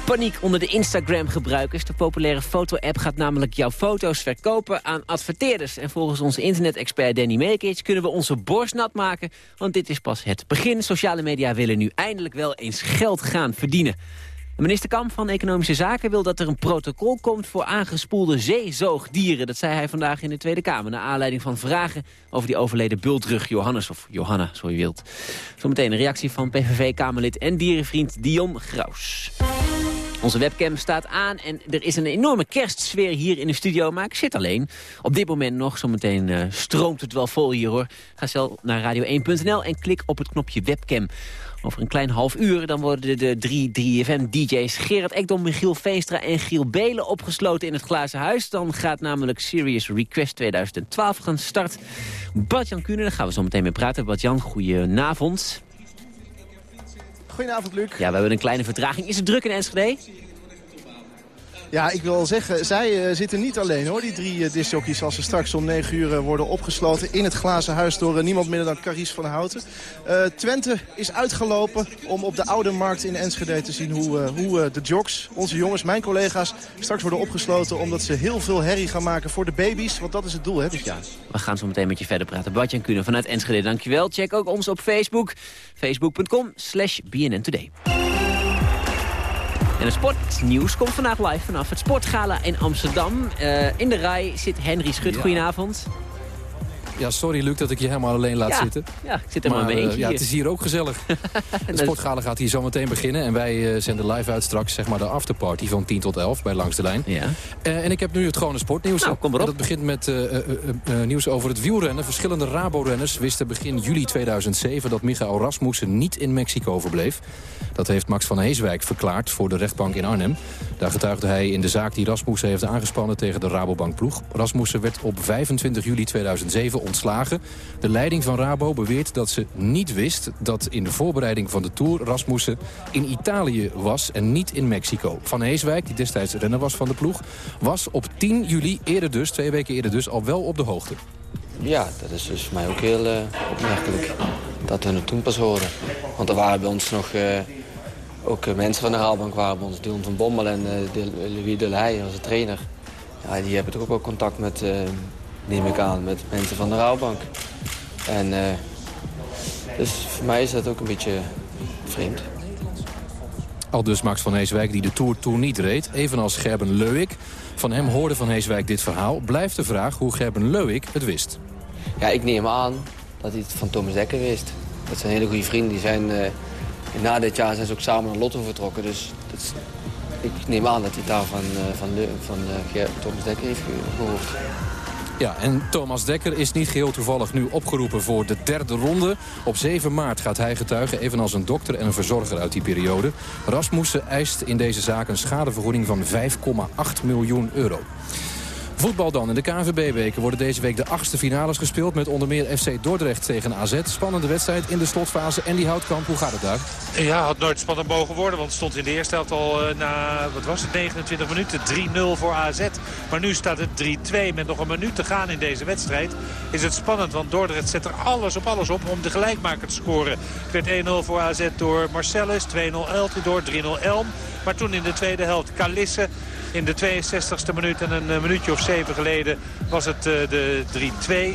Paniek onder de Instagram-gebruikers. De populaire foto-app gaat namelijk jouw foto's verkopen aan adverteerders. En volgens onze internet-expert Danny Mekic kunnen we onze borst nat maken. Want dit is pas het begin. Sociale media willen nu eindelijk wel eens geld gaan verdienen. Minister Kamp van Economische Zaken wil dat er een protocol komt voor aangespoelde zeezoogdieren. Dat zei hij vandaag in de Tweede Kamer. Naar aanleiding van vragen over die overleden bultrug Johannes, of Johanna, zo je wilt. Zometeen een reactie van PVV-Kamerlid en dierenvriend Dion Graus. Onze webcam staat aan en er is een enorme kerstsfeer hier in de studio, maar ik zit alleen. Op dit moment nog, zometeen uh, stroomt het wel vol hier hoor. Ga snel naar radio1.nl en klik op het knopje webcam. Over een klein half uur dan worden de drie 3FM-dj's Gerard Ekdom, Michiel Veenstra en Giel Belen opgesloten in het Glazen Huis. Dan gaat namelijk Serious Request 2012 gaan start. Bart-Jan Kuhne, daar gaan we zo meteen mee praten. Bart-Jan, goedenavond. Goedenavond, Luc. Ja, we hebben een kleine vertraging. Is het druk in Enschede? Ja, ik wil zeggen, zij uh, zitten niet alleen hoor, die drie uh, als ze straks om 9 uur uh, worden opgesloten in het glazen huis... door niemand minder dan Caries van Houten. Twente is uitgelopen om op de Oude Markt in Enschede te zien... hoe, hoe de jocks, onze jongens, mijn collega's, straks worden opgesloten... omdat ze heel veel herrie gaan maken voor de baby's. Want dat is het doel hè, dit jaar. We gaan zo meteen met je verder praten. Bartjan Kuhne vanuit Enschede, dankjewel. Check ook ons op Facebook. Facebook.com slash BNN Today. En het sportnieuws komt vandaag live vanaf het Sportgala in Amsterdam. Uh, in de rij zit Henry Schut. Ja. Goedenavond. Ja, sorry Luc dat ik je helemaal alleen laat Ja, zitten. ja, ik zit er maar mee eh, ja, het is hier ook gezellig. De sportgala gaat hier zo meteen beginnen. En wij eh, zenden live uit straks zeg maar, de afterparty van 10 tot 11 bij Langs de Lijn. Ja. Eh, en ik heb nu het gewone sportnieuws. Nou, kom maar En op. dat begint met nieuws over het wielrennen. Verschillende Rabo-renners wisten begin juli 2007... dat Michael Rasmussen niet in Mexico verbleef. Dat heeft Max van Heeswijk verklaard voor de rechtbank in Arnhem. Daar getuigde hij in de zaak die Rasmussen heeft aangespannen... tegen de Rabobank-ploeg. Rasmussen werd op 25 juli 2007 De leiding van Rabo beweert dat ze niet wist... dat in de voorbereiding van de Tour Rasmussen in Italië was... en niet in Mexico. Van Heeswijk, die destijds renner was van de ploeg... was op 10 juli, eerder dus, twee weken eerder dus... al wel op de hoogte. Ja, dat is dus mij ook heel eh, opmerkelijk dat we het toen pas horen. Want er waren bij ons nog, eh, ook eh, mensen van de Raalbank waren bij ons. Dylan van Bommel en de, Louis de onze trainer. Ja, die hebben toch ook wel contact met, neem ik aan, met mensen van de Raalbank. En eh, dus voor mij is dat ook een beetje vreemd. Al dus Max van Heeswijk die de Tour toen niet reed. Evenals Gerben Leuik. Van hem hoorde van Heeswijk dit verhaal. Blijft de vraag hoe Gerben Leuik het wist. Ja, ik neem aan dat hij het van Thomas Dekker wist. Dat zijn hele goede vrienden. Die zijn, eh, na dit jaar zijn ze ook samen naar Lotto vertrokken. Dus dat is- ik neem aan dat hij het daar van, eh, van, van Thomas Dekker heeft ge- gehoord. Ja, en Thomas Dekker is niet geheel toevallig nu opgeroepen voor de derde ronde. Op 7 maart gaat hij getuigen, evenals een dokter en een verzorger uit die periode. Rasmussen eist in deze zaak een schadevergoeding van 5,8 miljoen euro. Voetbal dan. In de KNVB-weken worden deze week de achtste finales gespeeld... met onder meer FC Dordrecht tegen AZ. Spannende wedstrijd in de slotfase. En die Houtkamp, hoe gaat het daar? Ja, had nooit spannend mogen worden. Want stond in de eerste helft al eh, na, wat was het, 29 minuten 3-0 voor AZ. Maar nu staat het 3-2 met nog een minuut te gaan in deze wedstrijd. Is het spannend, want Dordrecht zet er alles op alles op om de gelijkmaker te scoren. Het werd 1-0 voor AZ door Marcellus, 2-0 Eltidoor, 3-0 Elm. Maar toen in de tweede helft Kalisse in de 62e minuut en een eh, minuutje of zeven geleden was het eh, de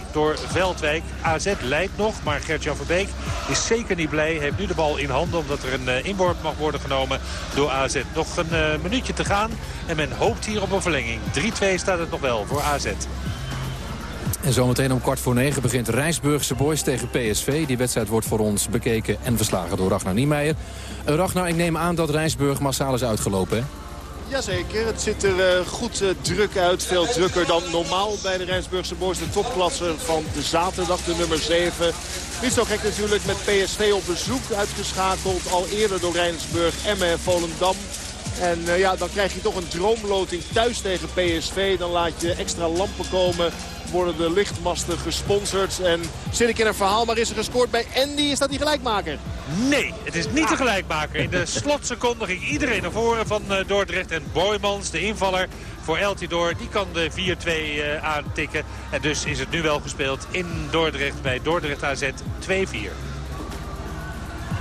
3-2 door Veldwijk. AZ leidt nog, maar Gert-Jan Verbeek is zeker niet blij. Heeft nu de bal in handen omdat er een eh, inworp mag worden genomen door AZ. Nog een minuutje te gaan en men hoopt hier op een verlenging. 3-2 staat het nog wel voor AZ. En zometeen om kwart voor negen begint Rijnsburgse Boys tegen PSV. Die wedstrijd wordt voor ons bekeken en verslagen door Ragnar Niemeyer. Ragnar, ik neem aan dat Rijnsburg massaal is uitgelopen, hè? Jazeker, het ziet er eh, goed eh, druk uit. Veel drukker dan normaal bij de Rijnsburgse Boys. De topklasse van de zaterdag, de nummer 7. Niet zo gek natuurlijk met PSV op bezoek uitgeschakeld. Al eerder door Rijnsburg, Emmen en Volendam. En eh, ja, dan krijg je toch een droomloting thuis tegen PSV. Dan laat je extra lampen komen. Worden de lichtmasten gesponsord. En zit ik in een verhaal, maar is er gescoord bij Andy? Is dat die gelijkmaker? Nee, het is niet de gelijkmaker. In de slotseconde ging iedereen naar voren van eh, Dordrecht. En Boymans, de invaller voor Eltidoor, die kan de 4-2 uh, aantikken. En dus is het nu wel gespeeld in Dordrecht bij Dordrecht AZ 2-4.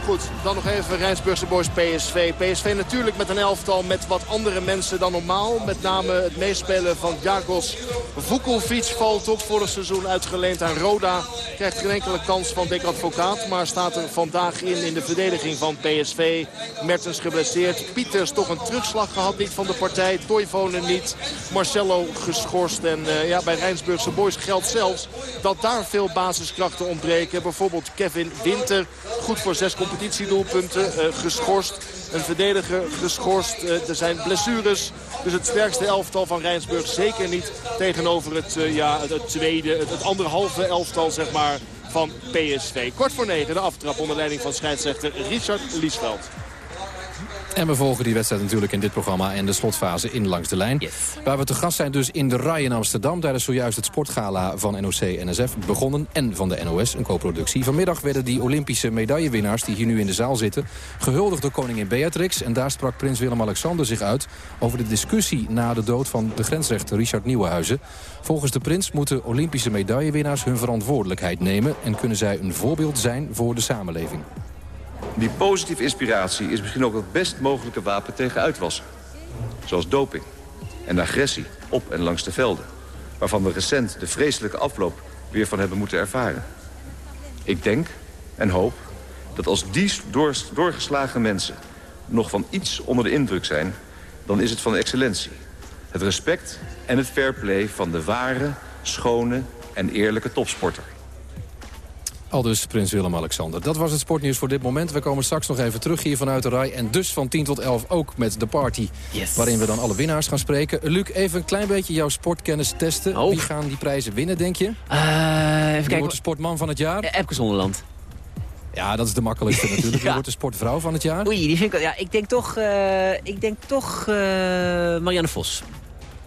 Goed, dan nog even Rijnsburgse Boys PSV. PSV natuurlijk met een elftal met wat andere mensen dan normaal. Met name het meespelen van Jagos Vukovic valt voor het seizoen uitgeleend aan Roda. Krijgt geen enkele kans van Dick Advocaat. Maar staat er vandaag in in de verdediging van PSV. Mertens geblesseerd. Pieters toch een terugslag gehad niet van de partij. Toivonen niet. Marcelo geschorst. En uh, ja, bij Rijnsburgse Boys geldt zelfs dat daar veel basiskrachten ontbreken. Bijvoorbeeld Kevin Winter. Goed voor zes competitiedoelpunten. Uh, geschorst. Een verdediger geschorst. Uh, er zijn blessures. Dus het sterkste elftal van Rijnsburg zeker niet tegenover het, uh, ja, het, tweede, het, het anderhalve elftal zeg maar, van PSV. Kort voor negen de aftrap onder leiding van scheidsrechter Richard Liesveld. En we volgen die wedstrijd natuurlijk in dit programma en de slotfase in Langs de Lijn. Yes. Waar we te gast zijn dus in de RAI in Amsterdam. Daar is zojuist het sportgala van NOC-NSF begonnen en van de NOS, een co-productie. Vanmiddag werden die Olympische medaillewinnaars die hier nu in de zaal zitten... gehuldigd door koningin Beatrix. En daar sprak prins Willem-Alexander zich uit over de discussie na de dood van de grensrechter Richard Nieuwenhuizen. Volgens de prins moeten Olympische medaillewinnaars hun verantwoordelijkheid nemen... en kunnen zij een voorbeeld zijn voor de samenleving. Die positieve inspiratie is misschien ook het best mogelijke wapen tegen uitwassen. Zoals doping en agressie op en langs de velden. Waarvan we recent de vreselijke afloop weer van hebben moeten ervaren. Ik denk en hoop dat als die door, doorgeslagen mensen nog van iets onder de indruk zijn... dan is het van excellentie. Het respect en het fair play van de ware, schone en eerlijke topsporter. Al dus Prins Willem-Alexander. Dat was het sportnieuws voor dit moment. We komen straks nog even terug hier vanuit de RAI. En dus van 10 tot 11 ook met de party. Yes. Waarin we dan alle winnaars gaan spreken. Luc, even een klein beetje jouw sportkennis testen. Oh. Wie gaan die prijzen winnen, denk je? Eh, even Wie kijken. wordt de sportman van het jaar? Eh, Epke Zonderland. Ja, dat is de makkelijkste natuurlijk. Wie Ja. wordt de sportvrouw van het jaar? Oei, die vind ik... wel- Ja, ik denk toch... eh, ik denk toch Marianne Vos.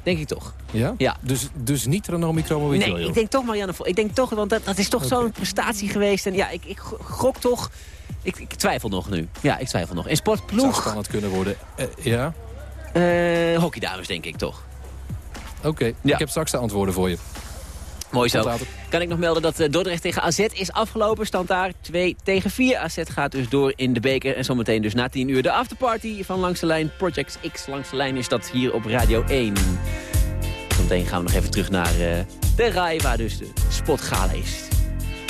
Denk ik toch. Ja? Ja. Dus, dus niet Ranomi Kromowidjojo? Nee, ik denk toch Marianne Vos. Ik denk toch, want dat, dat is toch zo'n prestatie geweest. En ja, ik, ik gok toch... Ik, ik twijfel nog nu. Ja, ik twijfel nog. In Zou sportploeg, spannend kunnen worden. Eh, ja? eh hockeydames denk ik toch. Oké, Ja. ik heb straks de antwoorden voor je. Mooi zo. Kan ik nog melden dat eh, Dordrecht tegen AZ is afgelopen. Stand daar 2 tegen 4. AZ gaat dus door in de beker. En zometeen dus na 10 uur de afterparty van Langs de Lijn. Project X Langs de Lijn is dat hier op Radio 1. Zometeen gaan we nog even terug naar eh, de RAI, waar dus de spotgala is.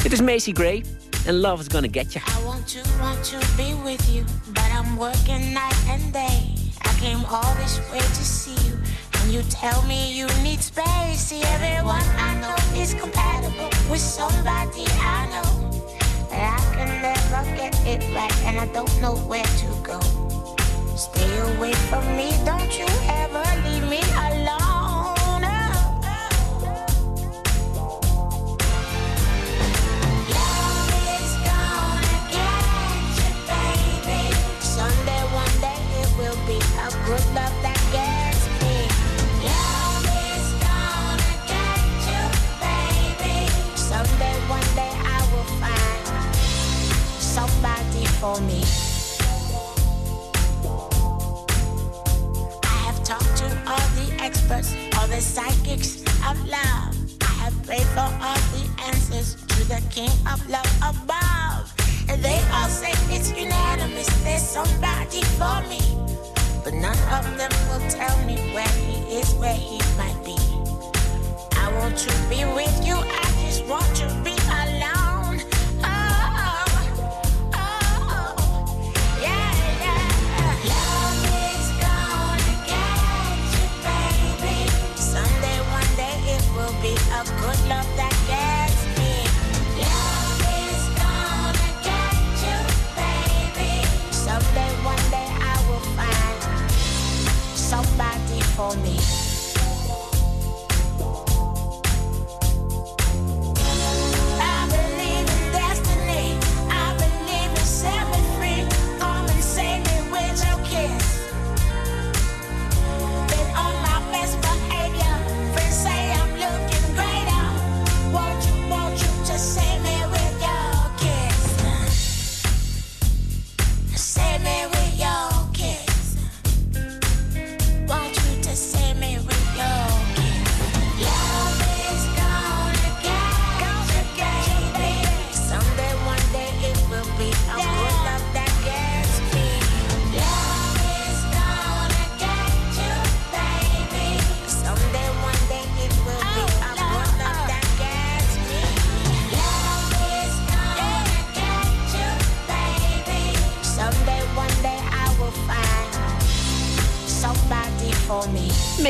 Dit is Macy Gray. En Love is Gonna Get You. I want to, want to be with you, but I'm working night and day. I came all this way to see you, and you tell me you need space. See, everyone I know is compatible with somebody I know, but I can never get it right, and I don't know where to go. Stay away from me, don't you ever leave me alone. For me. I have talked to all the experts, all the psychics of love. I have prayed for all the answers to the King of love above. And they all say it's unanimous, there's somebody for me. But none of them will tell me where he is, where he might be. I want to be with you, I just want to be will be a good love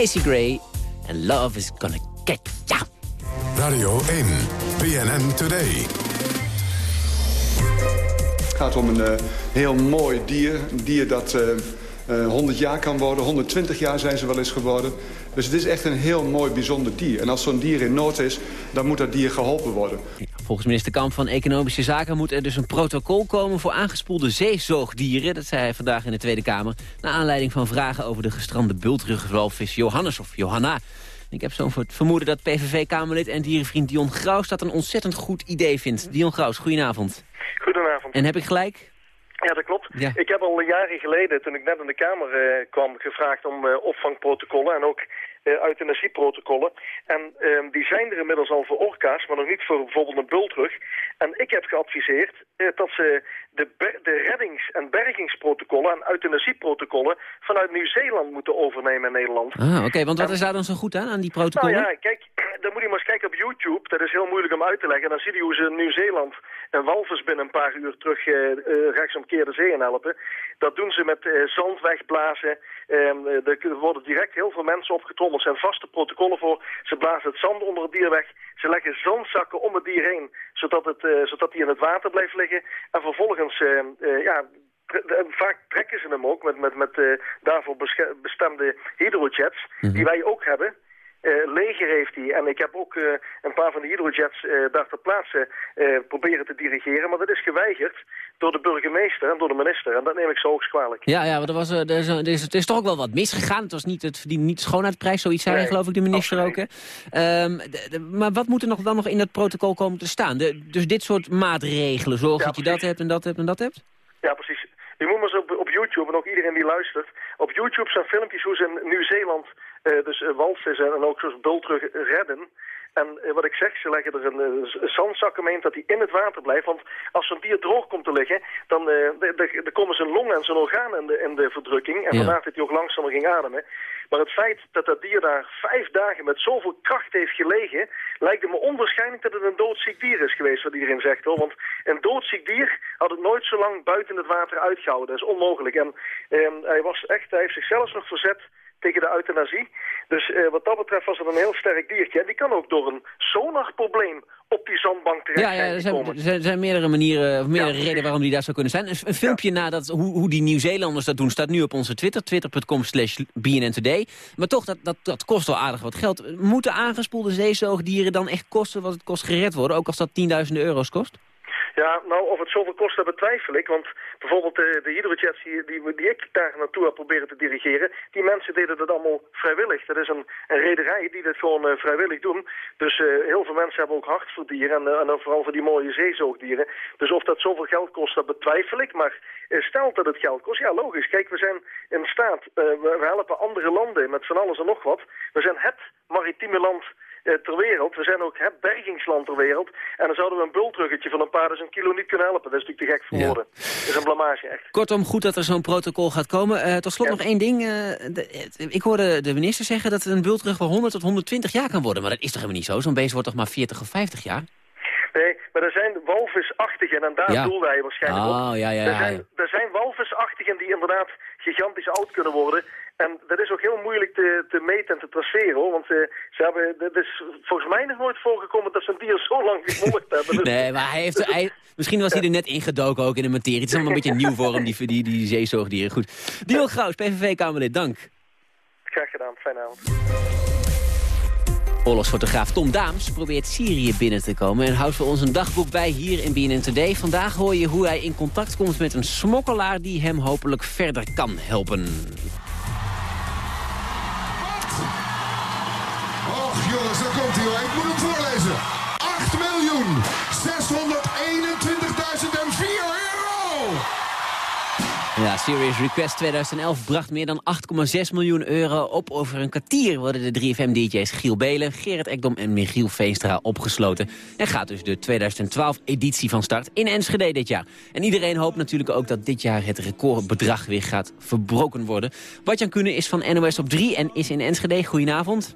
Macy Gray. En Love is Gonna Get Ya. Radio 1, PNN Today. Het gaat om een eh, heel mooi dier. Een dier dat eh, eh, 100 jaar kan worden. 120 jaar zijn ze wel eens geworden. Dus het is echt een heel mooi, bijzonder dier. En als zo'n dier in nood is, dan moet dat dier geholpen worden. Volgens minister Kamp van Economische Zaken moet er dus een protocol komen voor aangespoelde zeezoogdieren. Dat zei hij vandaag in de Tweede Kamer. Naar aanleiding van vragen over de gestrande bultruggenwalvis Johannes of Johanna. Ik heb zo'n vermoeden dat PVV-Kamerlid en dierenvriend Dion Graus dat een ontzettend goed idee vindt. Dion Graus, goedenavond. Goedenavond. En heb ik gelijk? Ja, dat klopt. Ja. Ik heb al jaren geleden, toen ik net in de Kamer eh, kwam, gevraagd om eh, opvangprotocollen en ook euthanasieprotocollen. En ehm, die zijn er inmiddels al voor orka's, maar nog niet voor bijvoorbeeld een bultrug. En ik heb geadviseerd eh, dat ze de, de reddings- en bergingsprotocollen en euthanasieprotocollen vanuit Nieuw-Zeeland moeten overnemen in Nederland. Ah, oké, want wat is daar dan zo goed aan, aan die protocollen? Nou ja, kijk, dan moet je maar eens kijken op YouTube. Dat is heel moeilijk om uit te leggen. Dan zie je hoe ze in Nieuw-Zeeland een walvis binnen een paar uur terug uh, uh, rechtsomkeer de zee in helpen. Dat doen ze met uh, zand wegblazen. Ehm, er worden direct heel veel mensen opgetrommeld. Er zijn vaste protocollen voor. Ze blazen het zand onder het dier weg. Ze leggen zandzakken om het dier heen, zodat, het, zodat die in het water blijft liggen. En vervolgens ja, vaak trekken ze hem ook met, met, met daarvoor bestemde hydrojets, die mhm. wij ook hebben. Uh, leger heeft hij. En ik heb ook uh, een paar van de hydrojets uh, daar ter plaatse proberen te dirigeren. Maar dat is geweigerd door de burgemeester en door de minister. En dat neem ik zo hoogst kwalijk. Ja, ja maar er, was, er, is, er, is, het is toch ook wel wat misgegaan. Het was niet het verdiende niet schoonheidsprijs, zoiets zei nee, geloof ik de minister ook. Hè? Um, maar wat moet er nog, dan nog in dat protocol komen te staan? De, dus dit soort maatregelen, zorg ja, dat je dat hebt en dat hebt en dat hebt? Ja, precies. Je moet maar eens op, op YouTube, en ook iedereen die luistert... op YouTube zijn filmpjes hoe ze in Nieuw-Zeeland dus uh, walvissen en ook zoals bultrug redden... En uh, wat ik zeg, ze leggen er een zandzak omheen dat hij in het water blijft. Want als zo'n dier droog komt te liggen, dan komen zijn longen en zijn organen in de, in de verdrukking. En ja. vandaar dat hij ook langzamer ging ademen. Maar het feit dat dat dier daar vijf dagen met zoveel kracht heeft gelegen... lijkt me onwaarschijnlijk dat het een doodziek dier is geweest, wat iedereen zegt. hoor. Want een doodziek dier had het nooit zo lang buiten het water uitgehouden. Dat is onmogelijk. En eh, hij, was echt, hij heeft zichzelf nog verzet tegen de euthanasie. Dus eh, wat dat betreft was het een heel sterk diertje. En die kan ook door een sonarprobleem op die zandbank terecht ja, ja, er zijn, er zijn meerdere manieren, of meerdere ja, redenen waarom die daar zou kunnen zijn. Een, een filmpje ja. nadat hoe, hoe die Nieuw-Zeelanders dat doen staat nu op onze Twitter. Twitter.com slash BNN Today. Maar toch, dat, dat, dat kost wel aardig wat geld. Moeten aangespoelde zeezoogdieren dan echt kosten wat het kost gered worden? Ook als dat tienduizenden euro's kost? Ja, nou, of het zoveel kost, dat betwijfel ik. Want bijvoorbeeld de, de hydrojets die, die, die, ik daar naartoe heb proberen te dirigeren... die mensen deden dat allemaal vrijwillig. Dat is een, een rederij die dat gewoon uh, vrijwillig doen. Dus uh, heel veel mensen hebben ook hart voor dieren. En, uh, en dan vooral voor die mooie zeezoogdieren. Dus of dat zoveel geld kost, dat betwijfel ik. Maar stel dat het geld kost, ja logisch. Kijk, we zijn in staat, we, we helpen andere landen met van alles en nog wat. We zijn het maritieme land eh, ter wereld. We zijn ook het bergingsland ter wereld. En dan zouden we een bultruggetje van een paar duizend kilo niet kunnen helpen. Dat is natuurlijk te gek voor woorden. Ja. Dat is een blamage echt. Kortom, goed dat er zo'n protocol gaat komen. Uh, tot slot nog één ding. Uh, de, ik hoorde de minister zeggen dat een bultrug wel 100 tot 120 jaar kan worden. Maar dat is toch helemaal niet zo? Zo'n beest wordt toch maar 40 of 50 jaar? Nee, maar er zijn walvisachtigen en daar ja. doelde hij waarschijnlijk oh, op. Ja, ja, er, zijn, er zijn walvisachtigen die inderdaad gigantisch oud kunnen worden. En dat is ook heel moeilijk te, te meten en te traceren, hoor. Want uh, ze hebben, het is volgens mij nog nooit voorgekomen dat ze een dier zo lang gevolgd hebben. Dus, nee, maar hij heeft, hij, misschien was hij er net ingedoken ook in de materie. Het is allemaal een beetje nieuw voor hem, die, die, die zeezoogdieren. Goed. Diel Graus, PVV-Kamerlid, dank. Graag gedaan, fijne avond. Oorlogsfotograaf Tom Daams probeert Syrië binnen te komen... en houdt voor ons een dagboek bij hier in BNN Today. Vandaag hoor je hoe hij in contact komt met een smokkelaar... die hem hopelijk verder kan helpen. Och jongens, daar komt hij hoor. Ik moet Ja, Serious Request 2011 bracht meer dan 8,6 miljoen euro op. Over een kwartier worden de 3FM-dj's Giel Belen, Gerrit Ekdom en Michiel Veenstra opgesloten. En gaat dus de 2012-editie van start in Enschede dit jaar. En iedereen hoopt natuurlijk ook dat dit jaar het recordbedrag weer gaat verbroken worden. Watjan Kunnen is van NOS op 3 en is in Enschede. Goedenavond.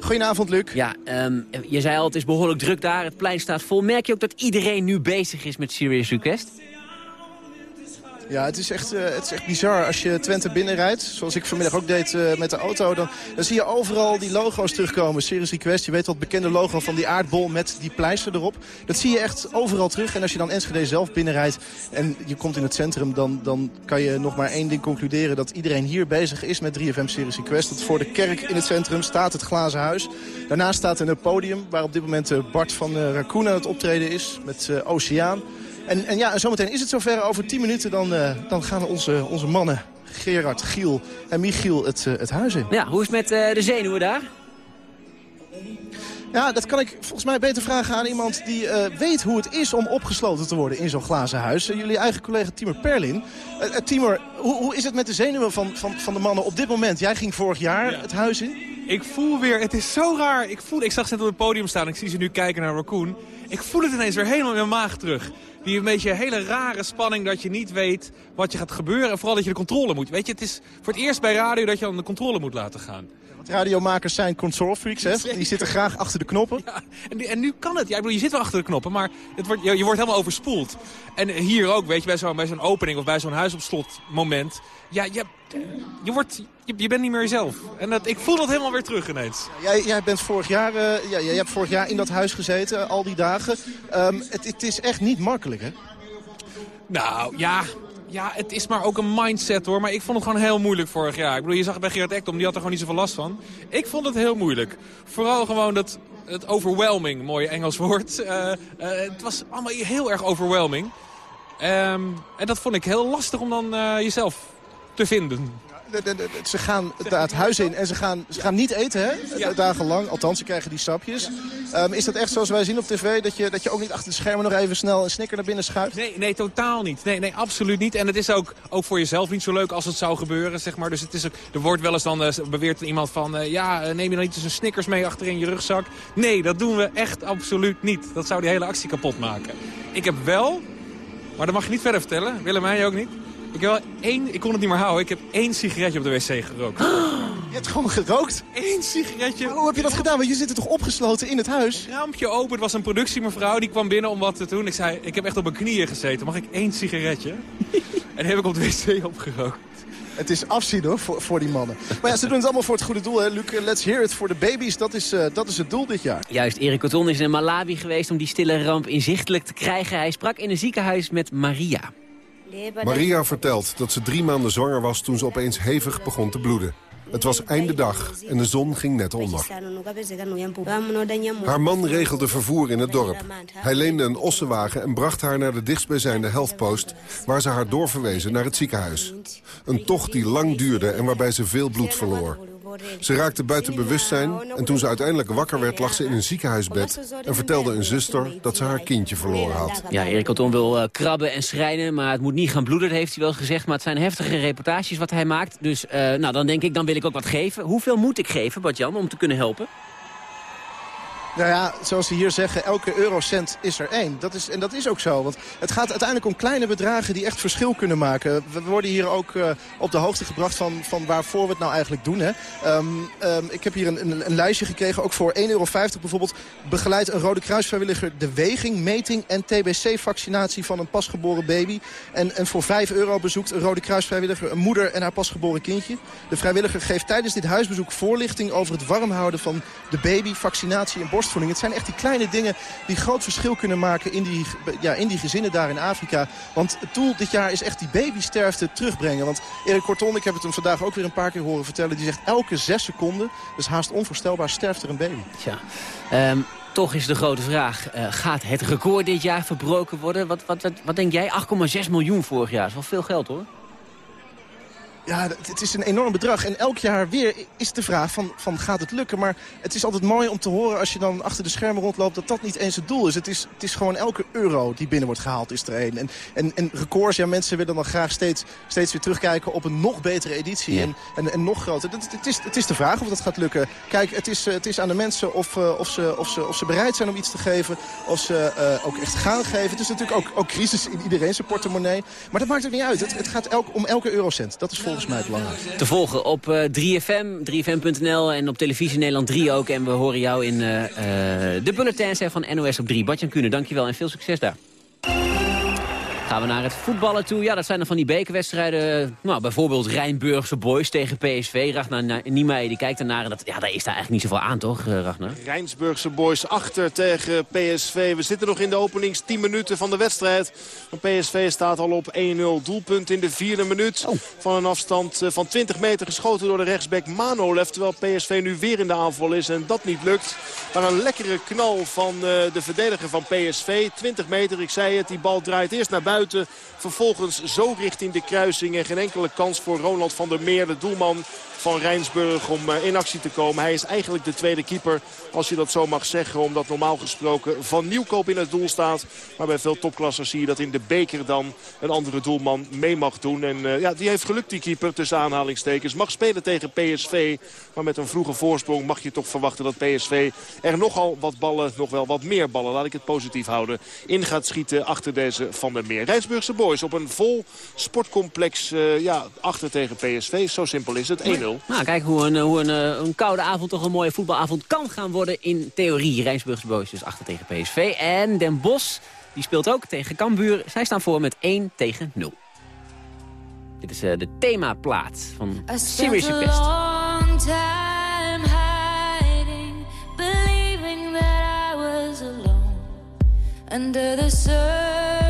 Goedenavond, Luc. Ja, um, je zei al, het is behoorlijk druk daar. Het plein staat vol. Merk je ook dat iedereen nu bezig is met Serious Request? Ja, het is, echt, uh, het is echt bizar. Als je Twente binnenrijdt, zoals ik vanmiddag ook deed uh, met de auto... Dan, dan zie je overal die logo's terugkomen. Serious Request, je weet het bekende logo van die aardbol met die pleister erop. Dat zie je echt overal terug. En als je dan Enschede zelf binnenrijdt en je komt in het centrum... dan, dan kan je nog maar één ding concluderen. Dat iedereen hier bezig is met 3FM Serious Request. Dat voor de kerk in het centrum staat het glazen huis. Daarnaast staat een podium waar op dit moment uh, Bart van Raccoon aan het optreden is. Met Oceaan. En, en ja, en zometeen is het zover. Over 10 minuten dan, uh, dan gaan onze, onze mannen Gerard, Giel en Michiel het, uh, het huis in. Ja, hoe is het met uh, de zenuwen daar? Ja, dat kan ik volgens mij beter vragen aan iemand die uh, weet hoe het is om opgesloten te worden in zo'n glazen huis. Uh, jullie eigen collega Timur Perlin. Uh, Timur, hoe, hoe is het met de zenuwen van, van, van de mannen op dit moment? Jij ging vorig jaar ja. het huis in. Ik voel weer, het is zo raar. Ik, voel, ik zag ze net op het podium staan, ik zie ze nu kijken naar Raccoon. Ik voel het ineens weer helemaal in mijn maag terug. Die een beetje een hele rare spanning dat je niet weet wat je gaat gebeuren. En vooral dat je de controle moet. Weet je, het is voor het eerst bij radio dat je dan de controle moet laten gaan. Radiomakers zijn control freaks, hè? Die zitten graag achter de knoppen. En, die- en nu kan het. Ja, ik bedoel, je zit wel achter de knoppen, maar het wordt, je, je wordt helemaal overspoeld. En hier ook, weet je, bij zo'n opening of bij zo'n huis op slot moment. Ja, je, je, wordt, je, je bent niet meer jezelf. En dat, ik voel dat helemaal weer terug ineens. Jij, jij bent vorig jaar, eh, ja, jij hebt vorig jaar in dat huis gezeten, al die dagen. Ehm, het, het is echt niet makkelijk, hè? Nou, ja, ja, het is maar ook een mindset hoor. Maar ik vond het gewoon heel moeilijk vorig jaar. Ik bedoel, je zag bij Gerard Ekdom, die had er gewoon niet zoveel last van. Ik vond het heel moeilijk. Vooral gewoon dat, het overwhelming, mooi Engels woord. Eh, eh, het was allemaal heel erg overwhelming. Ehm, en dat vond ik heel lastig om dan eh, jezelf te vinden. Ze gaan daar het huis in en ze gaan, ze gaan niet eten, hè? Dagenlang. Althans, ze krijgen die sapjes. Ehm, is dat echt zoals wij zien op tv? Dat je, dat je ook niet achter de schermen nog even snel een snicker naar binnen schuift? Nee, nee, totaal niet. Nee, nee, absoluut niet. En het is ook, ook voor jezelf niet zo leuk als het zou gebeuren, zeg maar. Dus het is ook, er wordt wel eens dan eh, beweert iemand van... eh, ja, eh, neem je dan niet eens een Snickers mee achter in je rugzak? Nee, dat doen we echt absoluut niet. Dat zou die hele actie kapot maken. Ik heb wel, maar dat mag je niet verder vertellen. Willem, jij ook niet? Ik heb wel één, ik kon het niet meer houden. Ik heb één sigaretje op de wc gerookt. Je hebt gewoon gerookt? Eén sigaretje. Hoe heb je dat gedaan? Want je zit er toch opgesloten in het huis? Raampje open, het was een productiemevrouw. Die kwam binnen om wat te doen. Ik zei, ik heb echt op mijn knieën gezeten. Mag ik één sigaretje? en die heb ik op de wc opgerookt. Het is afzien hoor, voor, voor die mannen. Maar ja, ze doen het allemaal voor het goede doel. Hè. Luc, let's hear it voor de baby's. Dat is, eh, dat is het doel dit jaar. Juist, Erik Coton is in Malawi geweest om die stille ramp inzichtelijk te krijgen. Hij sprak in een ziekenhuis met Maria. Maria vertelt dat ze drie maanden zwanger was toen ze opeens hevig begon te bloeden. Het was einde dag en de zon ging net onder. Haar man regelde vervoer in het dorp. Hij leende een ossenwagen en bracht haar naar de dichtstbijzijnde healthpost... waar ze haar doorverwezen naar het ziekenhuis. Een tocht die lang duurde en waarbij ze veel bloed verloor. Ze raakte buiten bewustzijn en toen ze uiteindelijk wakker werd... lag ze in een ziekenhuisbed en vertelde een zuster dat ze haar kindje verloren had. Ja, Erik Coton wil eh, krabben en schrijnen, maar het moet niet gaan bloeden, dat heeft hij wel gezegd. Maar het zijn heftige reportages wat hij maakt. Dus eh, nou, dan denk ik, dan wil ik ook wat geven. Hoeveel moet ik geven, Bart-Jan, om te kunnen helpen? Nou ja, zoals ze hier zeggen, elke eurocent is er één. Dat is, en dat is ook zo. Want het gaat uiteindelijk om kleine bedragen die echt verschil kunnen maken. We worden hier ook eh, op de hoogte gebracht van, van waarvoor we het nou eigenlijk doen. Hè. Ehm, ehm, ik heb hier een, een, een lijstje gekregen, ook voor 1,50 euro bijvoorbeeld... begeleidt een Rode Kruisvrijwilliger de weging, meting en TBC-vaccinatie van een pasgeboren baby. En, en voor 5 euro bezoekt een Rode Kruisvrijwilliger een moeder en haar pasgeboren kindje. De vrijwilliger geeft tijdens dit huisbezoek voorlichting over het warm houden van de baby, vaccinatie en Het zijn echt die kleine dingen die groot verschil kunnen maken in die, ja, in die gezinnen daar in Afrika. Want het doel dit jaar is echt die babysterfte terugbrengen. Want Erik Korton, ik heb het hem vandaag ook weer een paar keer horen vertellen... die zegt elke zes seconden, dus haast onvoorstelbaar, sterft er een baby. Tja, ehm, toch is de grote vraag, eh, gaat het record dit jaar verbroken worden? Wat, wat, wat, wat denk jij? 8,6 miljoen vorig jaar, dat is wel veel geld hoor. Ja, het het is een enorm bedrag. En elk jaar weer is de vraag van, van gaat het lukken? Maar het is altijd mooi om te horen als je dan achter de schermen rondloopt... dat dat niet eens het doel is. Het is, het is gewoon elke euro die binnen wordt gehaald is er een. En, en, en records, ja, mensen willen dan graag steeds, steeds weer terugkijken op een nog betere editie. Ja. En, en, en nog groter. Het, het, is, het is de vraag of dat gaat lukken. Kijk, het is, het is aan de mensen of, eh, of, ze, of, ze, of ze bereid zijn om iets te geven. Of ze eh, ook echt gaan geven. Het is natuurlijk ook, ook crisis in iedereen zijn portemonnee. Maar dat maakt ook niet uit. Het, het gaat elk, om elke eurocent. Dat is volgens. Te volgen op eh, 3FM, 3fm.nl en op televisie Nederland 3 ook. En we horen jou in eh, eh, de bulletins van NOS op 3. Badjan Kuhne, dankjewel en veel succes daar. Gaan we naar het voetballen toe. Ja, dat zijn er van die bekerwedstrijden. Nou, bijvoorbeeld Rijnburgse Boys tegen PSV. Ragnar Niemeyer die kijkt ernaar. En dat, ja, daar is daar eigenlijk niet zoveel aan, toch, eh, Ragnar? Rijnsburgse boys achter tegen PSV. We zitten nog in de openings 10 minuten van de wedstrijd. PSV staat al op 1-0. Doelpunt in de vierde minuut. Van een afstand eh, van 20 meter geschoten door de rechtsback Manolev. Terwijl PSV nu weer in de aanval is en dat niet lukt. Maar een lekkere knal van eh, de verdediger van PSV. 20 meter, ik zei het. Die bal draait eerst naar buiten. Vervolgens zo richting de kruising. En geen enkele kans voor Ronald van der Meer, de doelman van Rijnsburg om eh, in actie te komen. Hij is eigenlijk de tweede keeper, als je dat zo mag zeggen. Omdat normaal gesproken Van Nieuwkoop in het doel staat. Maar bij veel topklassers zie je dat in de beker dan een andere doelman mee mag doen. En eh, ja, die heeft geluk die keeper, tussen aanhalingstekens. Mag spelen tegen PSV. Maar met een vroege voorsprong mag je toch verwachten dat PSV er nogal wat ballen, nog wel wat meer ballen, laat ik het positief houden, in gaat schieten achter deze Van der Meer. Rijnsburgse boys op een vol sportcomplex uh, ja, achter tegen PSV. Zo simpel is het. 1-0. Nou, kijk hoe, een, hoe een, eh, een koude avond toch een mooie voetbalavond kan gaan worden in theorie. Rijnsburgse Boys dus achter tegen PSV. En Den Bosch, die speelt ook tegen Cambuur. Zij staan voor met 1 tegen 0. Dit is uh, de themaplaat van Serious Request. long time hiding, believing that I was alone. Under the surface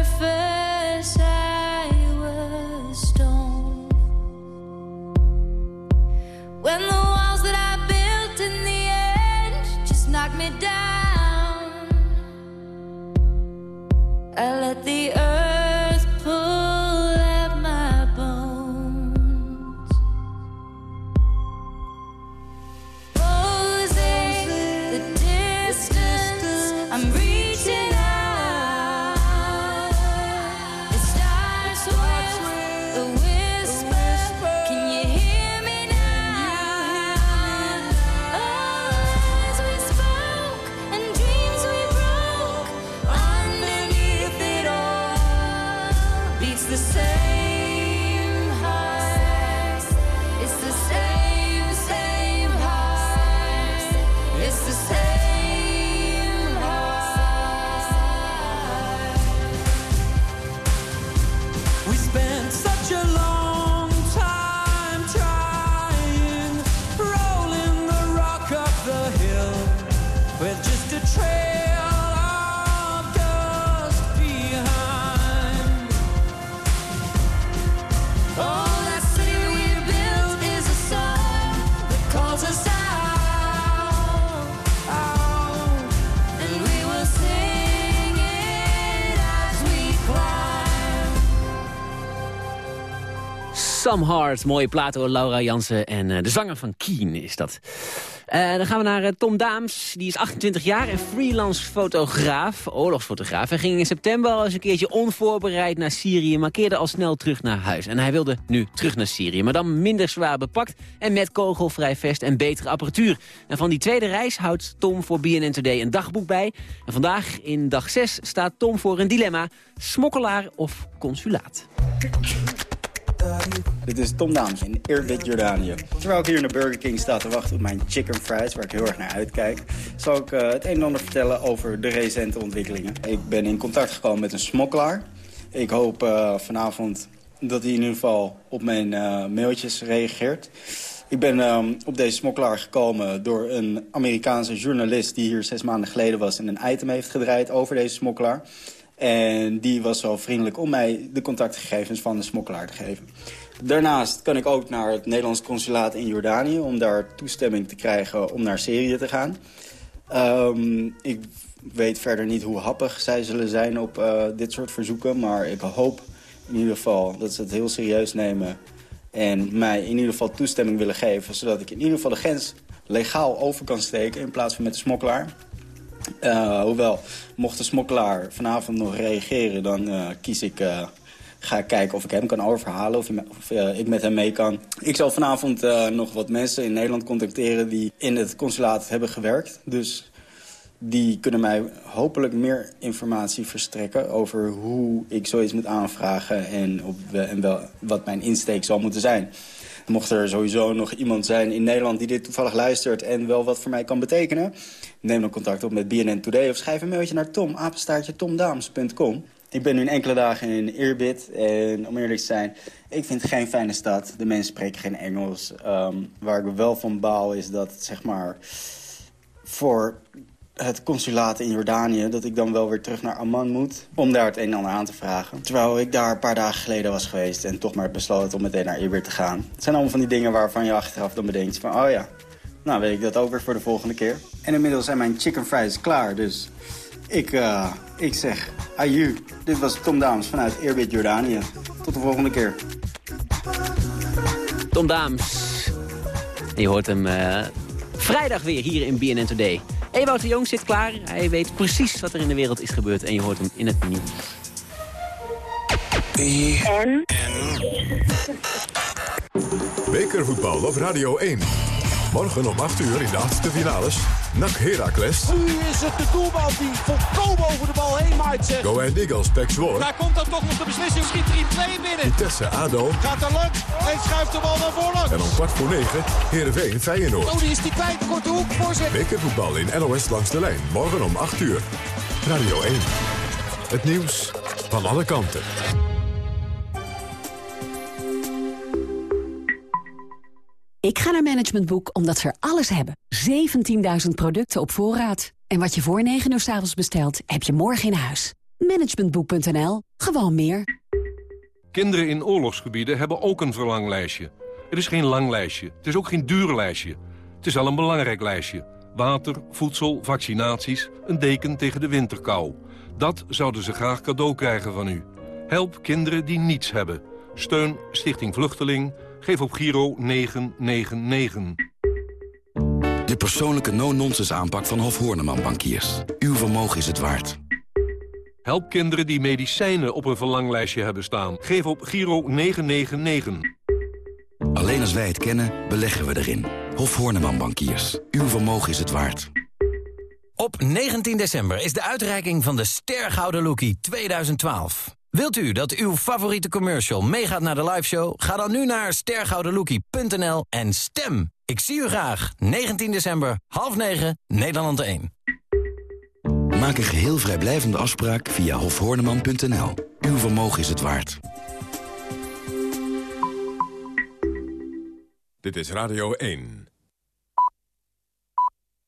When the walls that I built in the end just knocked me down. I let the earth Some Heart, mooie plaat door Laura Jansen en eh, de zanger van Keen is dat. Eh, dan gaan we naar eh, Tom Daams. Die is 28 jaar en freelance fotograaf, oorlogsfotograaf. Hij ging in september al eens een keertje onvoorbereid naar Syrië... maar keerde al snel terug naar huis. En hij wilde nu terug naar Syrië, maar dan minder zwaar bepakt... en met kogelvrij vest en betere apparatuur. En van die tweede reis houdt Tom voor BNN Today een dagboek bij. En vandaag, in dag 6, staat Tom voor een dilemma. Smokkelaar of consulaat? Dit is Tom Daams in Irbid, Jordanië. Terwijl ik hier in de Burger King sta te wachten op mijn chicken fries, waar ik heel erg naar uitkijk, zal ik eh, het een en ander vertellen over de recente ontwikkelingen. Ik ben in contact gekomen met een smokkelaar. Ik hoop eh, vanavond dat hij in ieder geval op mijn eh, mailtjes reageert. Ik ben ehm, op deze smokkelaar gekomen door een Amerikaanse journalist... die hier zes maanden geleden was en een item heeft gedraaid over deze smokkelaar. En die was zo vriendelijk om mij de contactgegevens van de smokkelaar te geven. Daarnaast kan ik ook naar het Nederlands consulaat in Jordanië... om daar toestemming te krijgen om naar Syrië te gaan. Ehm, ik weet verder niet hoe happig zij zullen zijn op eh, dit soort verzoeken... maar ik hoop in ieder geval dat ze het heel serieus nemen... en mij in ieder geval toestemming willen geven... zodat ik in ieder geval de grens legaal over kan steken... in plaats van met de smokkelaar. Uh, hoewel, mocht de smokkelaar vanavond nog reageren... dan uh, kies ik, uh, ga ik kijken of ik hem kan overhalen of, of ik met hem mee kan. Ik zal vanavond nog wat mensen in Nederland contacteren... die in het consulaat hebben gewerkt. Dus die kunnen mij hopelijk meer informatie verstrekken... over hoe ik zoiets moet aanvragen en, op, en wel, wat mijn insteek zal moeten zijn. Mocht er sowieso nog iemand zijn in Nederland die dit toevallig luistert... en wel wat voor mij kan betekenen... neem dan contact op met BNN Today of schrijf een mailtje naar tom, tomdaams.com. Ik ben nu een enkele dagen in Irbid en om eerlijk te zijn... ik vind het geen fijne stad. De mensen spreken geen Engels. Um, waar ik wel van baal is dat, zeg maar... voor het consulaat in Jordanië... dat ik dan wel weer terug naar Amman moet... om daar het een en ander aan te vragen. Terwijl ik daar een paar dagen geleden was geweest... en toch maar besloten om meteen naar Irbid te gaan. Het zijn allemaal van die dingen waarvan je achteraf dan bedenkt van... oh ja, nou weet ik dat ook weer voor de volgende keer. En inmiddels zijn mijn chicken fries klaar, dus... Ik, uh, ik zeg aju. Dit was Tom Daams vanuit Irbid, Jordanië. Tot de volgende keer. Tom Daams. Je hoort hem uh, vrijdag weer hier in BNN Today. Ewout de Jong zit klaar. Hij weet precies wat er in de wereld is gebeurd. En je hoort hem in het nieuws. Bekervoetbal op Radio 1. Morgen om 8 uur in de achtste finales. NAC Heracles. Nu is het de doelman die volkomen over de bal heen maait zeg. Go Ahead Eagles Pek Zwolle. Daar komt dan toch nog de beslissing. Schiet er in twee binnen. Vitesse ADO. Gaat er langs en schuift de bal naar voren. En om kwart voor negen Heerenveen Feyenoord. Oh, die is die kwijt. Korte hoek, voorzet. Bekervoetbal in NOS langs de lijn. Morgen om 8 uur. Radio 1. Het nieuws van alle kanten. Ik ga naar Management Boek omdat ze er alles hebben. 17.000 producten op voorraad. En wat je voor 9 uur s avonds bestelt, heb je morgen in huis. Managementboek.nl. Gewoon meer. Kinderen in oorlogsgebieden hebben ook een verlanglijstje. Het is geen lang lijstje. Het is ook geen duur lijstje. Het is wel een belangrijk lijstje. Water, voedsel, vaccinaties, een deken tegen de winterkou. Dat zouden ze graag cadeau krijgen van u. Help kinderen die niets hebben. Steun Stichting Vluchteling. Geef op Giro 999. De persoonlijke no-nonsense aanpak van Hof Horneman Bankiers. Uw vermogen is het waard. Help kinderen die medicijnen op een verlanglijstje hebben staan. Geef op Giro 999. Alleen als wij het kennen, beleggen we erin. Hof Horneman Bankiers. Uw vermogen is het waard. Op 19 december is de uitreiking van de Stergouden Lookie 2012. Wilt u dat uw favoriete commercial meegaat naar de liveshow? Ga dan nu naar stergoudenlookie.nl en stem. Ik zie u graag. 19 december, half 9, Nederland 1. Maak een geheel vrijblijvende afspraak via hofhoorneman.nl. Uw vermogen is het waard. Dit is Radio 1.